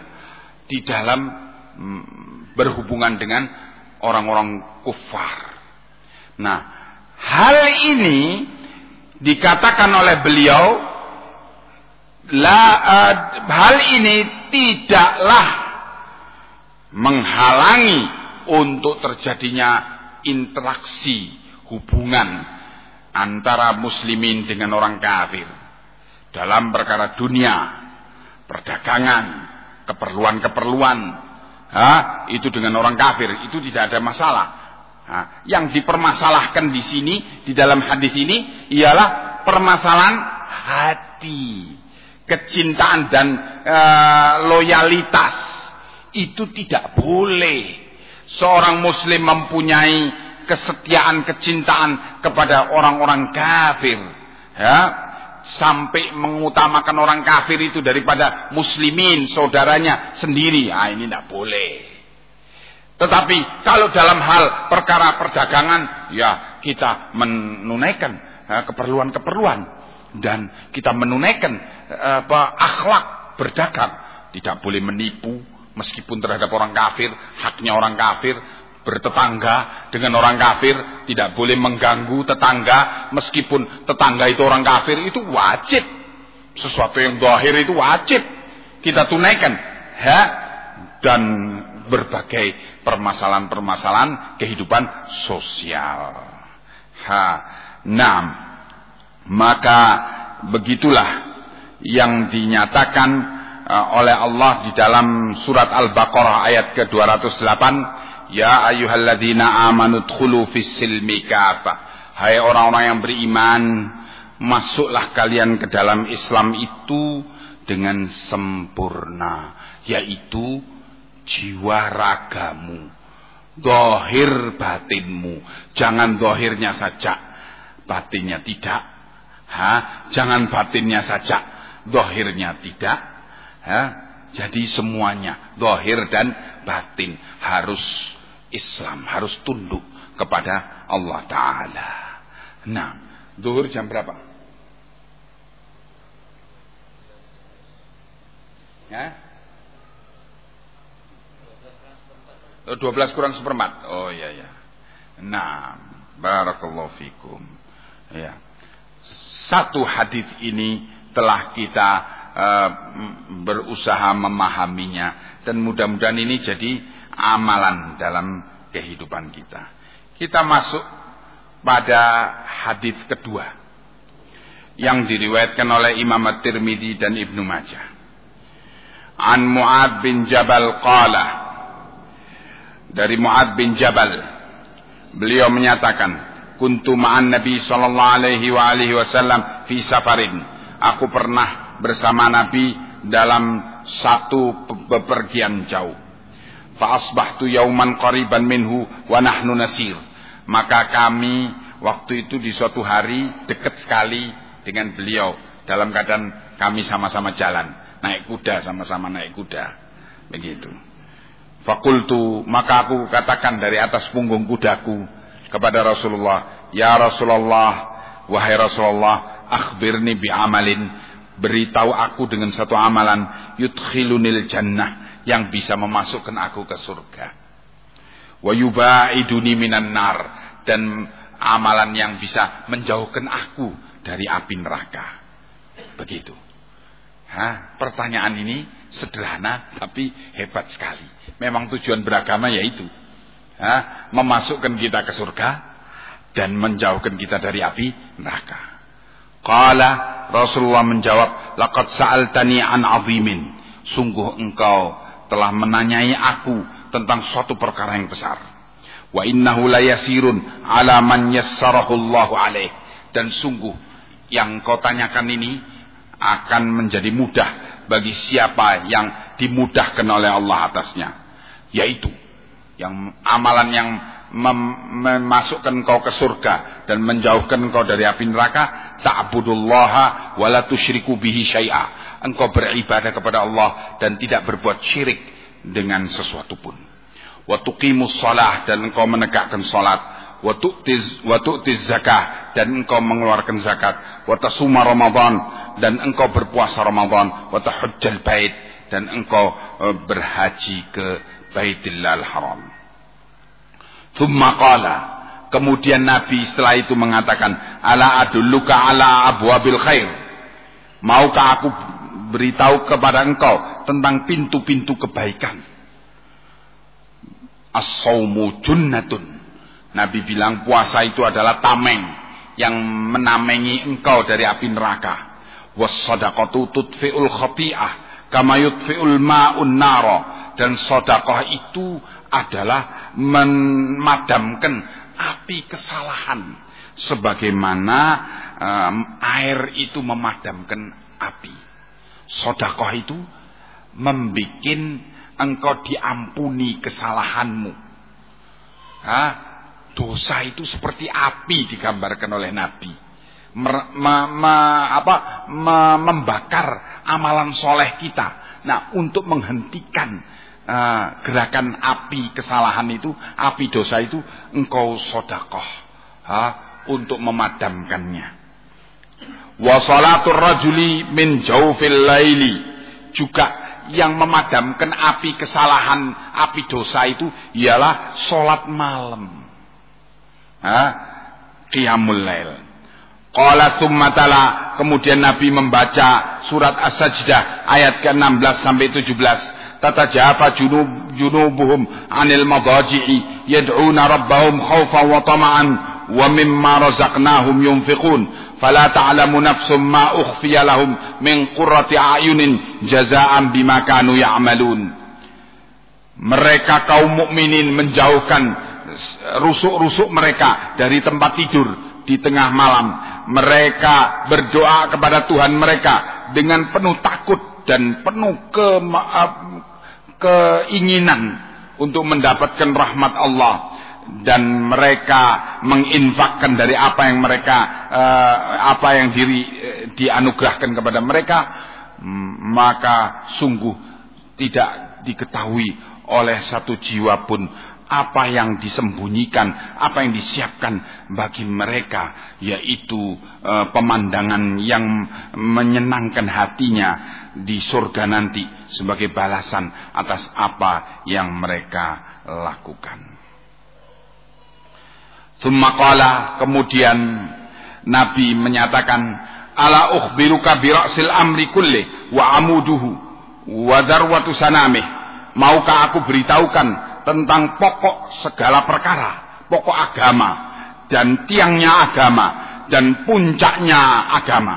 A: di dalam mm, berhubungan dengan orang-orang kufar. Nah hal ini dikatakan oleh beliau la, hal ini tidaklah menghalangi untuk terjadinya interaksi hubungan antara muslimin dengan orang kafir dalam perkara dunia, perdagangan, keperluan-keperluan, itu dengan orang kafir itu tidak ada masalah. Nah, yang dipermasalahkan di sini di dalam hadis ini ialah permasalahan hati, kecintaan dan e, loyalitas. Itu tidak boleh seorang muslim mempunyai kesetiaan, kecintaan kepada orang-orang kafir. Ya, sampai mengutamakan orang kafir itu daripada muslimin saudaranya sendiri. Ah ini tidak boleh. Tetapi kalau dalam hal perkara perdagangan, ya kita menunaikan eh, keperluan-keperluan dan kita menunaikan eh, apa akhlak berdagang, tidak boleh menipu meskipun terhadap orang kafir, haknya orang kafir bertetangga dengan orang kafir, tidak boleh mengganggu tetangga meskipun tetangga itu orang kafir itu wajib. Sesuatu yang zahir itu wajib kita tunaikan. Ya, dan berbagai permasalahan-permasalahan kehidupan sosial. Ha, enam. Maka begitulah yang dinyatakan uh, oleh Allah di dalam surat Al-Baqarah ayat ke-208, Ya ayyuhalladzina amanu dkhulu fis silmi Hai orang-orang yang beriman, masuklah kalian ke dalam Islam itu dengan sempurna, yaitu jiwa ragamu, dohir batinmu. Jangan dohirnya saja, batinnya tidak. Ha? Jangan batinnya saja, dohirnya tidak. Ha? Jadi semuanya, dohir dan batin harus Islam, harus tunduk kepada Allah Ta'ala. Nah, dohir jam berapa? Ya? 12 kurang seperempat. Oh iya ya. Nah, barakallahu fikum. Ya. Satu hadis ini telah kita uh, berusaha memahaminya dan mudah-mudahan ini jadi amalan dalam kehidupan kita. Kita masuk pada hadis kedua yang diriwayatkan oleh Imam At-Tirmidzi dan Ibnu Majah. An Mu'ad bin Jabal qala dari Muad bin Jabal. Beliau menyatakan, "Kuntu ma'an Nabi sallallahu alaihi wa alihi wasallam fi safarin." Aku pernah bersama Nabi dalam satu bepergian jauh. Fa asbahtu yauman qariban minhu wa nahnu nasir. Maka kami waktu itu di suatu hari dekat sekali dengan beliau dalam keadaan kami sama-sama jalan, naik kuda sama-sama naik kuda. Begitu. Fakultu maka aku katakan dari atas punggung kudaku kepada Rasulullah, "Ya Rasulullah, wahai Rasulullah, akhbirni bi amalin, beritahu aku dengan satu amalan yudkhilunil jannah yang bisa memasukkan aku ke surga. Wa yubaiduni minan nar dan amalan yang bisa menjauhkan aku dari api neraka." Begitu. Hah, pertanyaan ini sederhana tapi hebat sekali. Memang tujuan beragama yaitu ha, memasukkan kita ke surga dan menjauhkan kita dari api neraka. Qala Rasulullah menjawab, "Laqad sa'altani an 'azimin." Sungguh engkau telah menanyai aku tentang suatu perkara yang besar. Wa innahu la yasirun 'ala man yassarahu Allah alaih. Dan sungguh yang kau tanyakan ini akan menjadi mudah bagi siapa yang dimudahkan oleh Allah atasnya. Yaitu yang amalan yang mem memasukkan kau ke surga dan menjauhkan kau dari api neraka ta'budullaha wa la tusyriku bihi syai'a. Engkau beribadah kepada Allah dan tidak berbuat syirik dengan sesuatu pun. Wa tuqimus dan engkau menegakkan salat wa tu'tiz zakah dan engkau mengeluarkan zakat wa tasuma ramadan dan engkau berpuasa Ramadan wa tahajjal bait dan engkau e, berhaji ke Baitillahil Haram. Thumma qala Kemudian Nabi setelah itu mengatakan, "Ala adulluka ala abwabil khair." Maukah aku beritahu kepada engkau tentang pintu-pintu kebaikan? As-saumu junnatun. Nabi bilang puasa itu adalah tameng yang menamengi engkau dari api neraka. Wassadaqatu tudfi'ul khati'ah kama yudfi'ul ma'un nara dan sedekah itu adalah memadamkan api kesalahan. Sebagaimana um, air itu memadamkan api. Sedekah itu membikin engkau diampuni kesalahanmu. Ha? Dosa itu seperti api digambarkan oleh Nabi mer, me, me, apa, me, membakar amalan soleh kita. Nah, untuk menghentikan uh, gerakan api kesalahan itu, api dosa itu, engkau sodakoh ha, untuk memadamkannya. Wasalatul rajuli min jaufil laili juga yang memadamkan api kesalahan, api dosa itu ialah solat malam. Ha? Qiyamul lail. Qala summatala kemudian Nabi membaca surat As-Sajdah ayat ke-16 sampai 17 tatajafa junub junubuhum anil madaji'i yad'una rabbahum khaufan wa tama'an wa mimma razaqnahum yunfiqun fala ta'lamu nafsum ma min qurrati a'yunin jazaa'an bima kanu ya'malun mereka kaum mukminin menjauhkan rusuk-rusuk mereka dari tempat tidur di tengah malam. Mereka berdoa kepada Tuhan mereka dengan penuh takut dan penuh ke, keinginan untuk mendapatkan rahmat Allah. Dan mereka menginfakkan dari apa yang mereka uh, apa yang diri uh, dianugerahkan kepada mereka maka sungguh tidak diketahui oleh satu jiwa pun apa yang disembunyikan, apa yang disiapkan bagi mereka, yaitu e, pemandangan yang menyenangkan hatinya di surga nanti sebagai balasan atas apa yang mereka lakukan. Thumma kemudian Nabi menyatakan ala ukhbiruka bi amri kulli wa amuduhu wa darwatu sanamih maukah aku beritahukan tentang pokok segala perkara, pokok agama dan tiangnya agama dan puncaknya agama.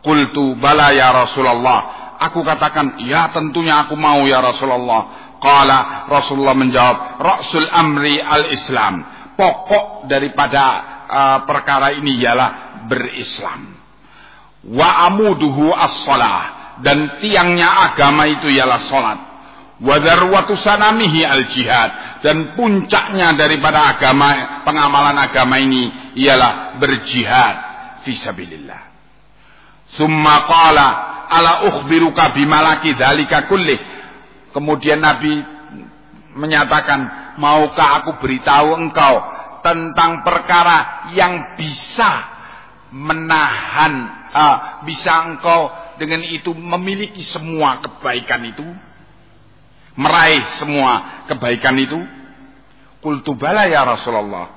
A: Qultu bala ya Rasulullah. Aku katakan, ya tentunya aku mau ya Rasulullah. Qala Rasulullah menjawab, Rasul amri al-Islam. Pokok daripada uh, perkara ini ialah berislam. Wa amuduhu as-salah. Dan tiangnya agama itu ialah salat Wadarwatu sanamihi al jihad dan puncaknya daripada agama pengamalan agama ini ialah berjihad fisabilillah. Summa qala ala ukhbiruka bimalaki dzalika kullih. Kemudian Nabi menyatakan, "Maukah aku beritahu engkau tentang perkara yang bisa menahan uh, bisa engkau dengan itu memiliki semua kebaikan itu?" Meraih semua kebaikan itu? Kultu bala ya Rasulullah.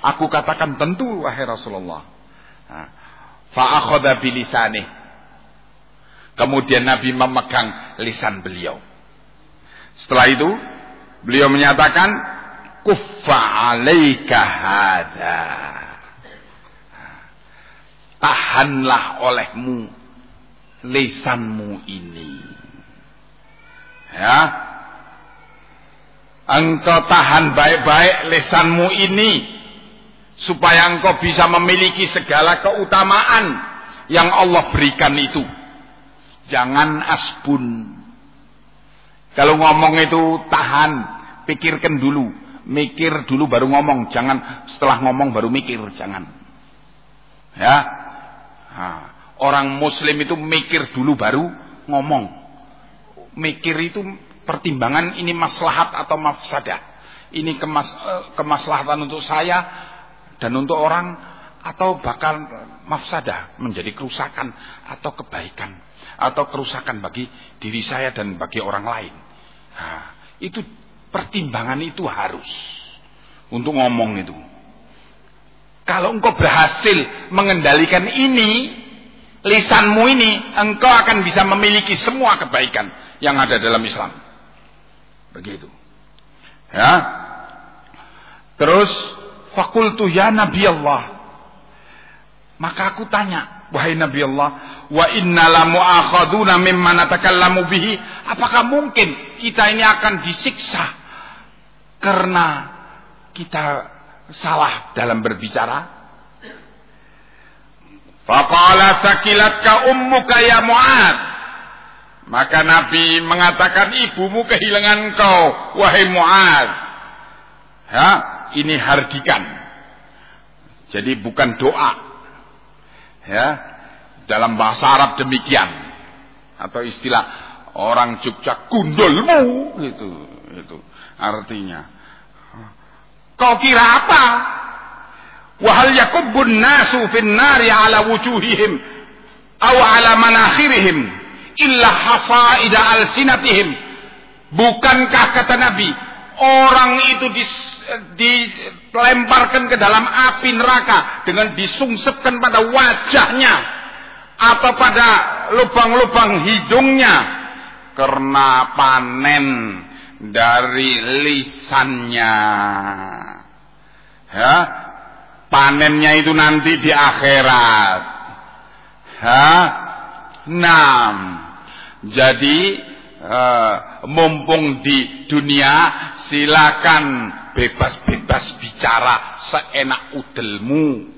A: Aku katakan tentu wahai Rasulullah. Fa'akhoda bilisanih. Kemudian Nabi memegang lisan beliau. Setelah itu, beliau menyatakan, Kuffa alaika hada. Tahanlah olehmu lisanmu ini. Ya, engkau tahan baik-baik lesanmu ini supaya engkau bisa memiliki segala keutamaan yang Allah berikan itu. Jangan asbun. Kalau ngomong itu tahan, pikirkan dulu, mikir dulu baru ngomong, jangan setelah ngomong baru mikir, jangan. Ya. Nah, orang muslim itu mikir dulu baru ngomong. Mikir itu pertimbangan ini maslahat atau mafsadah. Ini kemas, eh, kemaslahatan untuk saya dan untuk orang atau bahkan mafsadah menjadi kerusakan atau kebaikan atau kerusakan bagi diri saya dan bagi orang lain. Nah, itu pertimbangan itu harus untuk ngomong itu. Kalau engkau berhasil mengendalikan ini, lisanmu ini, engkau akan bisa memiliki semua kebaikan yang ada dalam Islam. Begitu. Ya. Terus fakultu ya Nabi Allah. Maka aku tanya, wahai Nabi Allah, wa inna la mu'akhaduna mimma natakallamu bihi? Apakah mungkin kita ini akan disiksa karena kita salah dalam berbicara? Faqala sakilatka ummuka ya Mu'ad. Maka Nabi mengatakan ibumu kehilangan kau, wahai Mu'ad. Ya, ini hardikan. Jadi bukan doa. Ya, dalam bahasa Arab demikian. Atau istilah orang Jogja kundulmu gitu, itu artinya. Kau kira apa? Wahal yakubbun nasu fin nari ala wujuhihim aw ala manakhirihim illa hasaida alsinatihim. Bukankah kata Nabi orang itu dilemparkan ke dalam api neraka dengan disungsepkan pada wajahnya atau pada lubang-lubang hidungnya? Karena panen dari lisannya. Ya panennya itu nanti di akhirat. Ha enam jadi uh, mumpung di dunia silakan bebas-bebas bicara seenak udelmu.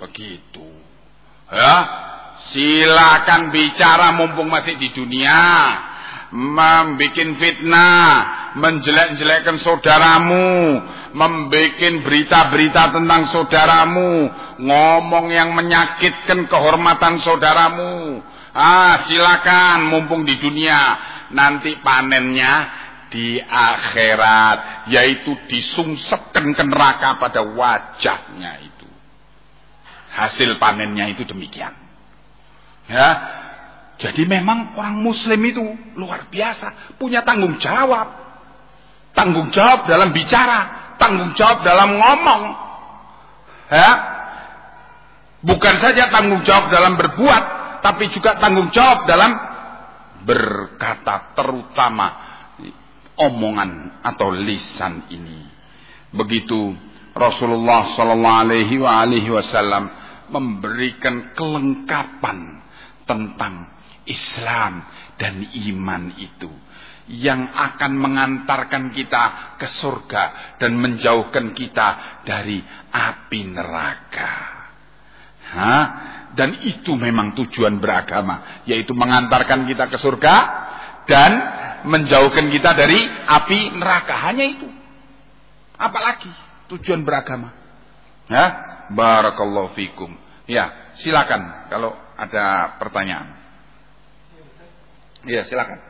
A: Begitu. Ya, silakan bicara mumpung masih di dunia. Membikin fitnah, menjelek-jelekkan saudaramu, membikin berita-berita tentang saudaramu, ngomong yang menyakitkan kehormatan saudaramu, Ah, silakan mumpung di dunia nanti panennya di akhirat yaitu disungsepkan ke neraka pada wajahnya itu. Hasil panennya itu demikian. Ya. Jadi memang orang muslim itu luar biasa, punya tanggung jawab. Tanggung jawab dalam bicara, tanggung jawab dalam ngomong. Ya. Bukan saja tanggung jawab dalam berbuat, tapi juga tanggung jawab dalam berkata terutama omongan atau lisan ini. Begitu Rasulullah sallallahu alaihi wasallam memberikan kelengkapan tentang Islam dan iman itu yang akan mengantarkan kita ke surga dan menjauhkan kita dari api neraka. Hah? Dan itu memang tujuan beragama. Yaitu mengantarkan kita ke surga dan menjauhkan kita dari api neraka. Hanya itu. Apalagi tujuan beragama. Ya, barakallahu fikum. Ya, silakan kalau ada pertanyaan. Ya, silakan.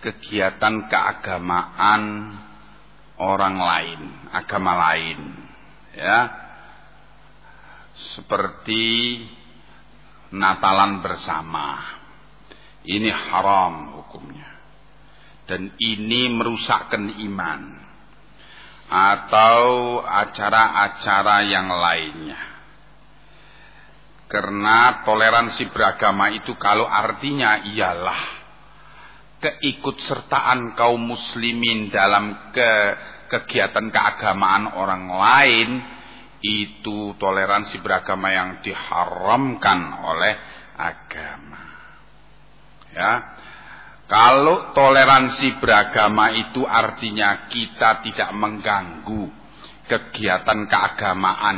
A: kegiatan keagamaan orang lain, agama lain. Ya. Seperti Natalan bersama. Ini haram hukumnya dan ini merusakkan iman atau acara-acara yang lainnya. Karena toleransi beragama itu kalau artinya ialah keikutsertaan kaum muslimin dalam ke kegiatan keagamaan orang lain itu toleransi beragama yang diharamkan oleh agama. Ya, kalau toleransi beragama itu artinya kita tidak mengganggu kegiatan keagamaan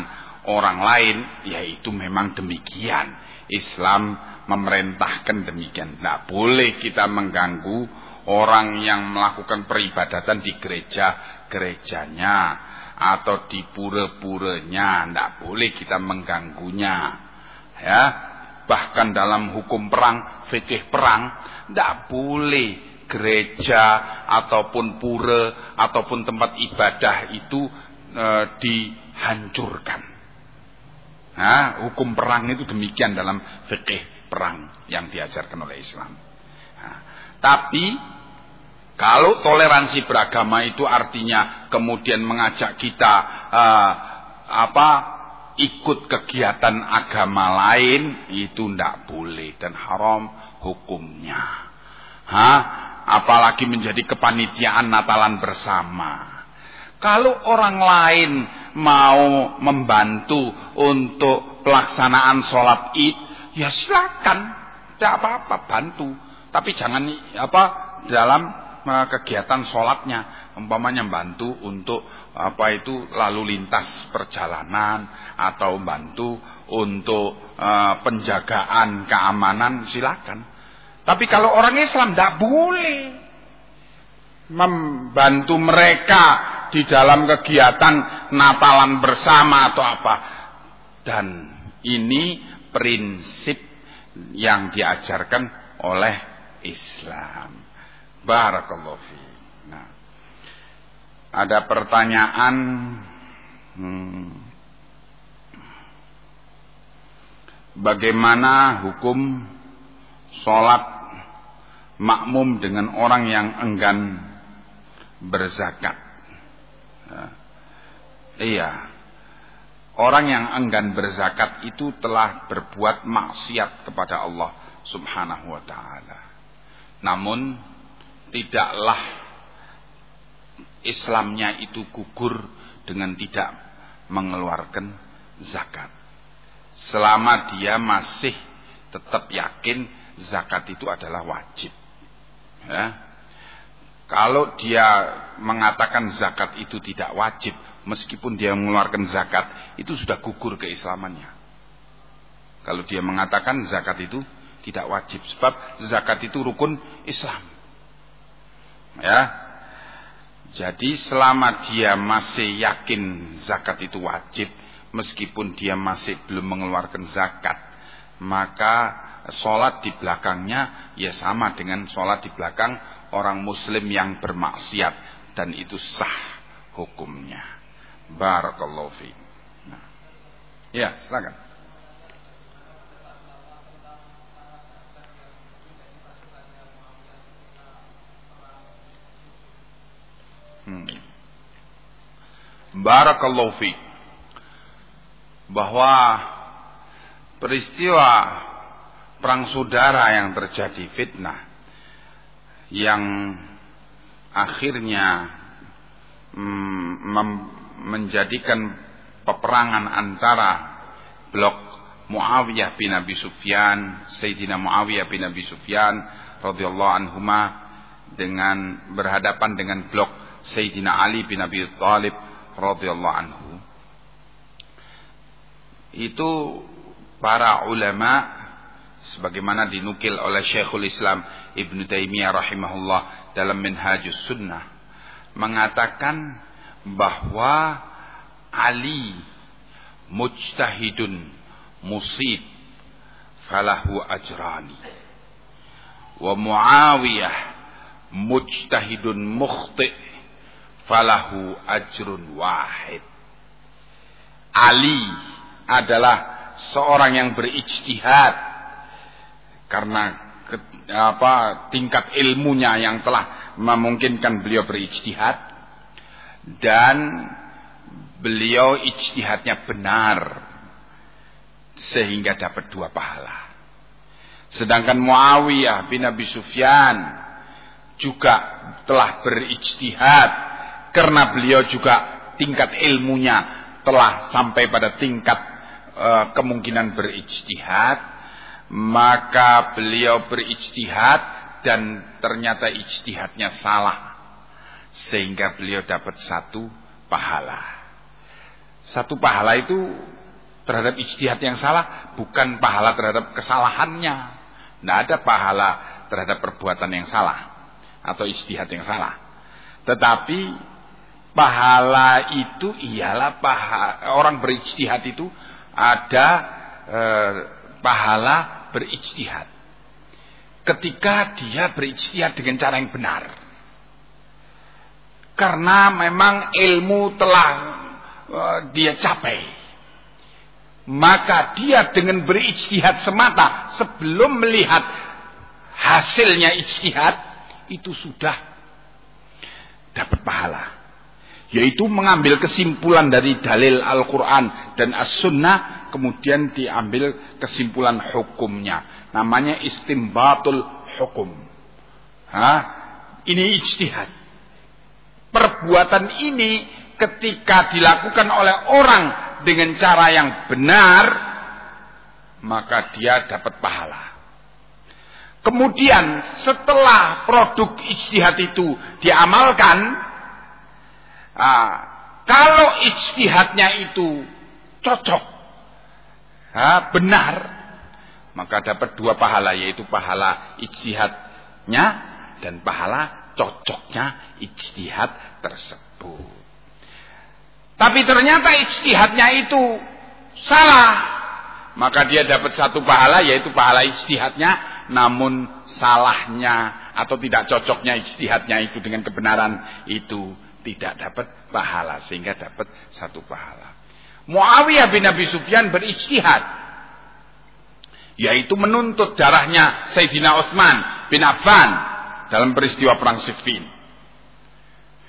A: orang lain, ya itu memang demikian. Islam memerintahkan demikian. Tidak boleh kita mengganggu orang yang melakukan peribadatan di gereja-gerejanya atau di pura-puranya. Tidak boleh kita mengganggunya. Ya, bahkan dalam hukum perang, fikih perang, tidak boleh gereja ataupun pura ataupun tempat ibadah itu e, dihancurkan. Nah, hukum perang itu demikian dalam fikih perang yang diajarkan oleh Islam. Nah, tapi kalau toleransi beragama itu artinya kemudian mengajak kita uh, apa ikut kegiatan agama lain itu tidak boleh dan haram hukumnya. Hah? Apalagi menjadi kepanitiaan Natalan bersama. Kalau orang lain mau membantu untuk pelaksanaan sholat id, ya silakan, tidak apa-apa bantu. Tapi jangan apa dalam eh, kegiatan sholatnya umpamanya bantu untuk apa itu lalu lintas perjalanan atau bantu untuk uh, penjagaan keamanan silakan. Tapi kalau orang Islam tidak boleh membantu mereka di dalam kegiatan Natalan bersama atau apa. Dan ini prinsip yang diajarkan oleh Islam. Barakallahu fiik ada pertanyaan hmm, bagaimana hukum sholat makmum dengan orang yang enggan berzakat ya. iya orang yang enggan berzakat itu telah berbuat maksiat kepada Allah subhanahu wa ta'ala namun tidaklah Islamnya itu gugur dengan tidak mengeluarkan zakat. Selama dia masih tetap yakin zakat itu adalah wajib. Ya. Kalau dia mengatakan zakat itu tidak wajib, meskipun dia mengeluarkan zakat, itu sudah gugur keislamannya. Kalau dia mengatakan zakat itu tidak wajib, sebab zakat itu rukun Islam. Ya, jadi selama dia masih yakin zakat itu wajib, meskipun dia masih belum mengeluarkan zakat, maka sholat di belakangnya ya sama dengan sholat di belakang orang muslim yang bermaksiat dan itu sah hukumnya. Barakallahu fi. Nah. Ya, silakan. Hmm. Barakallahu fi. bahwa peristiwa perang saudara yang terjadi fitnah yang akhirnya mm, menjadikan peperangan antara blok Muawiyah bin Abi Sufyan, Sayyidina Muawiyah bin Abi Sufyan radhiyallahu anhuma dengan berhadapan dengan blok Sayyidina Ali bin Abi Thalib radhiyallahu anhu. Itu para ulama sebagaimana dinukil oleh Syekhul Islam Ibn Taimiyah rahimahullah dalam Minhajus Sunnah mengatakan bahwa Ali mujtahidun musib falahu ajrani. Wa Muawiyah mujtahidun mukhti falahu ajrun wahid. Ali adalah seorang yang berijtihad karena apa tingkat ilmunya yang telah memungkinkan beliau berijtihad dan beliau ijtihadnya benar sehingga dapat dua pahala. Sedangkan Muawiyah bin Abi Sufyan juga telah berijtihad karena beliau juga tingkat ilmunya telah sampai pada tingkat uh, kemungkinan berijtihad maka beliau berijtihad dan ternyata ijtihadnya salah sehingga beliau dapat satu pahala satu pahala itu terhadap ijtihad yang salah bukan pahala terhadap kesalahannya tidak ada pahala terhadap perbuatan yang salah atau ijtihad yang salah tetapi pahala itu ialah pahala, orang berijtihad itu ada eh, pahala berijtihad. Ketika dia berijtihad dengan cara yang benar. Karena memang ilmu telah uh, dia capai. Maka dia dengan berijtihad semata sebelum melihat hasilnya ijtihad itu sudah dapat pahala yaitu mengambil kesimpulan dari dalil Al-Quran dan As-Sunnah kemudian diambil kesimpulan hukumnya namanya istimbatul hukum Hah? ini ijtihad perbuatan ini ketika dilakukan oleh orang dengan cara yang benar maka dia dapat pahala. Kemudian setelah produk ijtihad itu diamalkan Nah, kalau ijtihadnya itu cocok, nah, benar, maka dapat dua pahala yaitu pahala ijtihadnya dan pahala cocoknya ijtihad tersebut. Tapi ternyata ijtihadnya itu salah, maka dia dapat satu pahala yaitu pahala ijtihadnya namun salahnya atau tidak cocoknya ijtihadnya itu dengan kebenaran itu tidak dapat pahala sehingga dapat satu pahala. Muawiyah bin Abi Sufyan berijtihad yaitu menuntut darahnya Sayyidina Utsman bin Affan dalam peristiwa perang Siffin.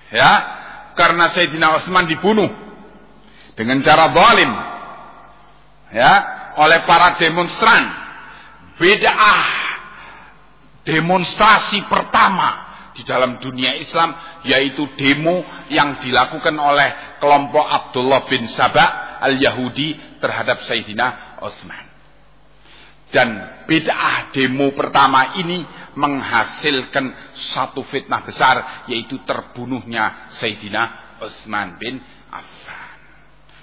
A: Ya, karena Sayyidina Utsman dibunuh dengan cara zalim. Ya, oleh para demonstran. Bid'ah demonstrasi pertama di dalam dunia Islam yaitu demo yang dilakukan oleh kelompok Abdullah bin Sabah al-Yahudi terhadap Sayyidina Utsman. Dan bid'ah demo pertama ini menghasilkan satu fitnah besar yaitu terbunuhnya Sayyidina Utsman bin Affan.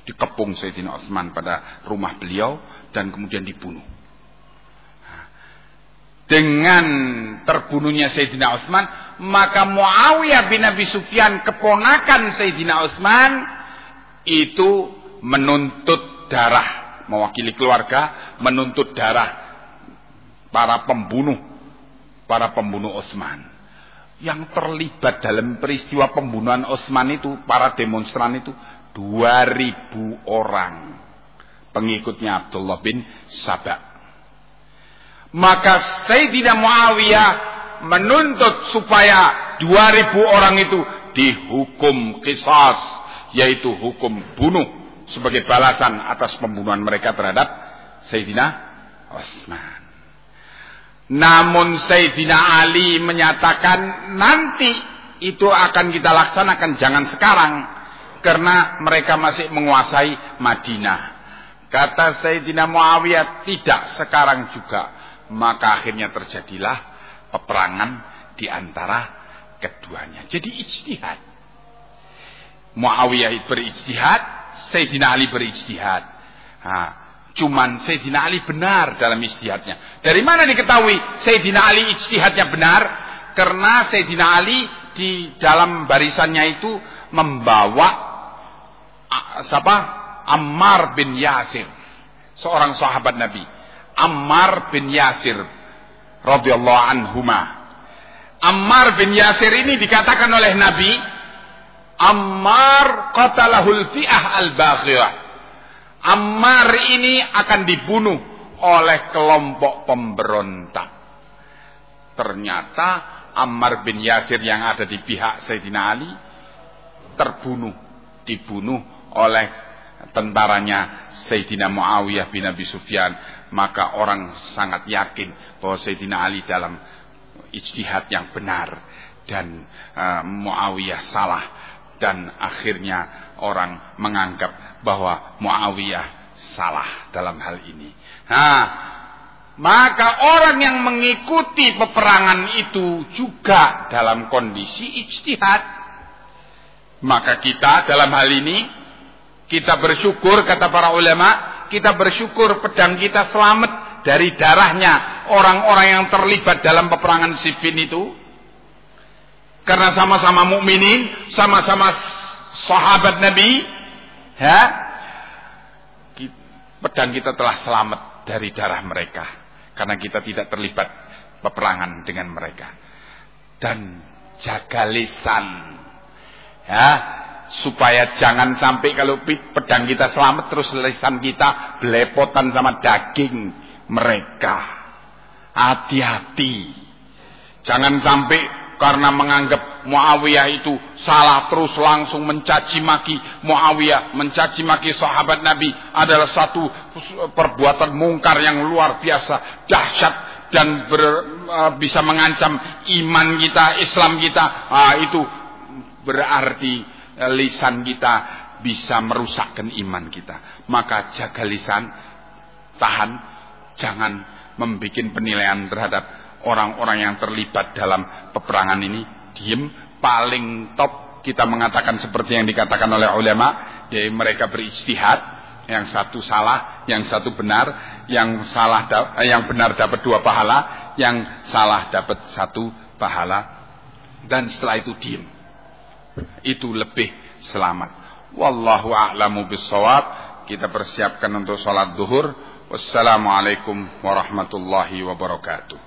A: Dikepung Sayyidina Utsman pada rumah beliau dan kemudian dibunuh dengan terbunuhnya Sayyidina Utsman, maka Muawiyah bin Abi Sufyan keponakan Sayyidina Utsman itu menuntut darah, mewakili keluarga menuntut darah para pembunuh, para pembunuh Utsman. Yang terlibat dalam peristiwa pembunuhan Utsman itu, para demonstran itu 2000 orang. Pengikutnya Abdullah bin Sabah. Maka Sayyidina Muawiyah menuntut supaya 2000 orang itu dihukum kisas yaitu hukum bunuh sebagai balasan atas pembunuhan mereka terhadap Sayyidina Utsman. Namun Sayyidina Ali menyatakan nanti itu akan kita laksanakan jangan sekarang karena mereka masih menguasai Madinah. Kata Sayyidina Muawiyah tidak sekarang juga. Maka akhirnya terjadilah peperangan di antara keduanya. Jadi ijtihad. Muawiyah berijtihad, Sayyidina Ali berijtihad. Nah, cuman Sayyidina Ali benar dalam ijtihadnya. Dari mana diketahui Sayyidina Ali ijtihadnya benar? Karena Sayyidina Ali di dalam barisannya itu membawa siapa? Ammar bin Yasir, seorang sahabat Nabi. Ammar bin Yasir radhiyallahu anhuma. Ammar bin Yasir ini dikatakan oleh Nabi, Ammar qatalahul fi'ah al-baghirah. Ammar ini akan dibunuh oleh kelompok pemberontak. Ternyata Ammar bin Yasir yang ada di pihak Sayyidina Ali terbunuh, dibunuh oleh tentaranya Sayyidina Muawiyah bin Abi Sufyan maka orang sangat yakin bahwa Sayyidina Ali dalam ijtihad yang benar dan uh, Muawiyah salah dan akhirnya orang menganggap bahwa Muawiyah salah dalam hal ini. Nah, maka orang yang mengikuti peperangan itu juga dalam kondisi ijtihad. Maka kita dalam hal ini kita bersyukur kata para ulama, kita bersyukur pedang kita selamat dari darahnya orang-orang yang terlibat dalam peperangan Siffin itu. Karena sama-sama mukminin, sama-sama sahabat Nabi, ya. Pedang kita telah selamat dari darah mereka karena kita tidak terlibat peperangan dengan mereka. Dan jaga lisan. Ya, supaya jangan sampai kalau pedang kita selamat terus lisan kita belepotan sama daging mereka. Hati-hati. Jangan sampai karena menganggap Muawiyah itu salah terus langsung mencaci maki Muawiyah, mencaci maki sahabat Nabi adalah satu perbuatan mungkar yang luar biasa, dahsyat dan ber, uh, bisa mengancam iman kita, Islam kita. Uh, itu berarti lisan kita bisa merusakkan iman kita. Maka jaga lisan, tahan, jangan membuat penilaian terhadap orang-orang yang terlibat dalam peperangan ini. Diem, paling top kita mengatakan seperti yang dikatakan oleh ulama, jadi mereka berijtihad, yang satu salah, yang satu benar, yang salah yang benar dapat dua pahala, yang salah dapat satu pahala, dan setelah itu diem itu lebih selamat. Wallahu a'lamu bissawab. Kita persiapkan untuk sholat duhur. Wassalamualaikum warahmatullahi wabarakatuh.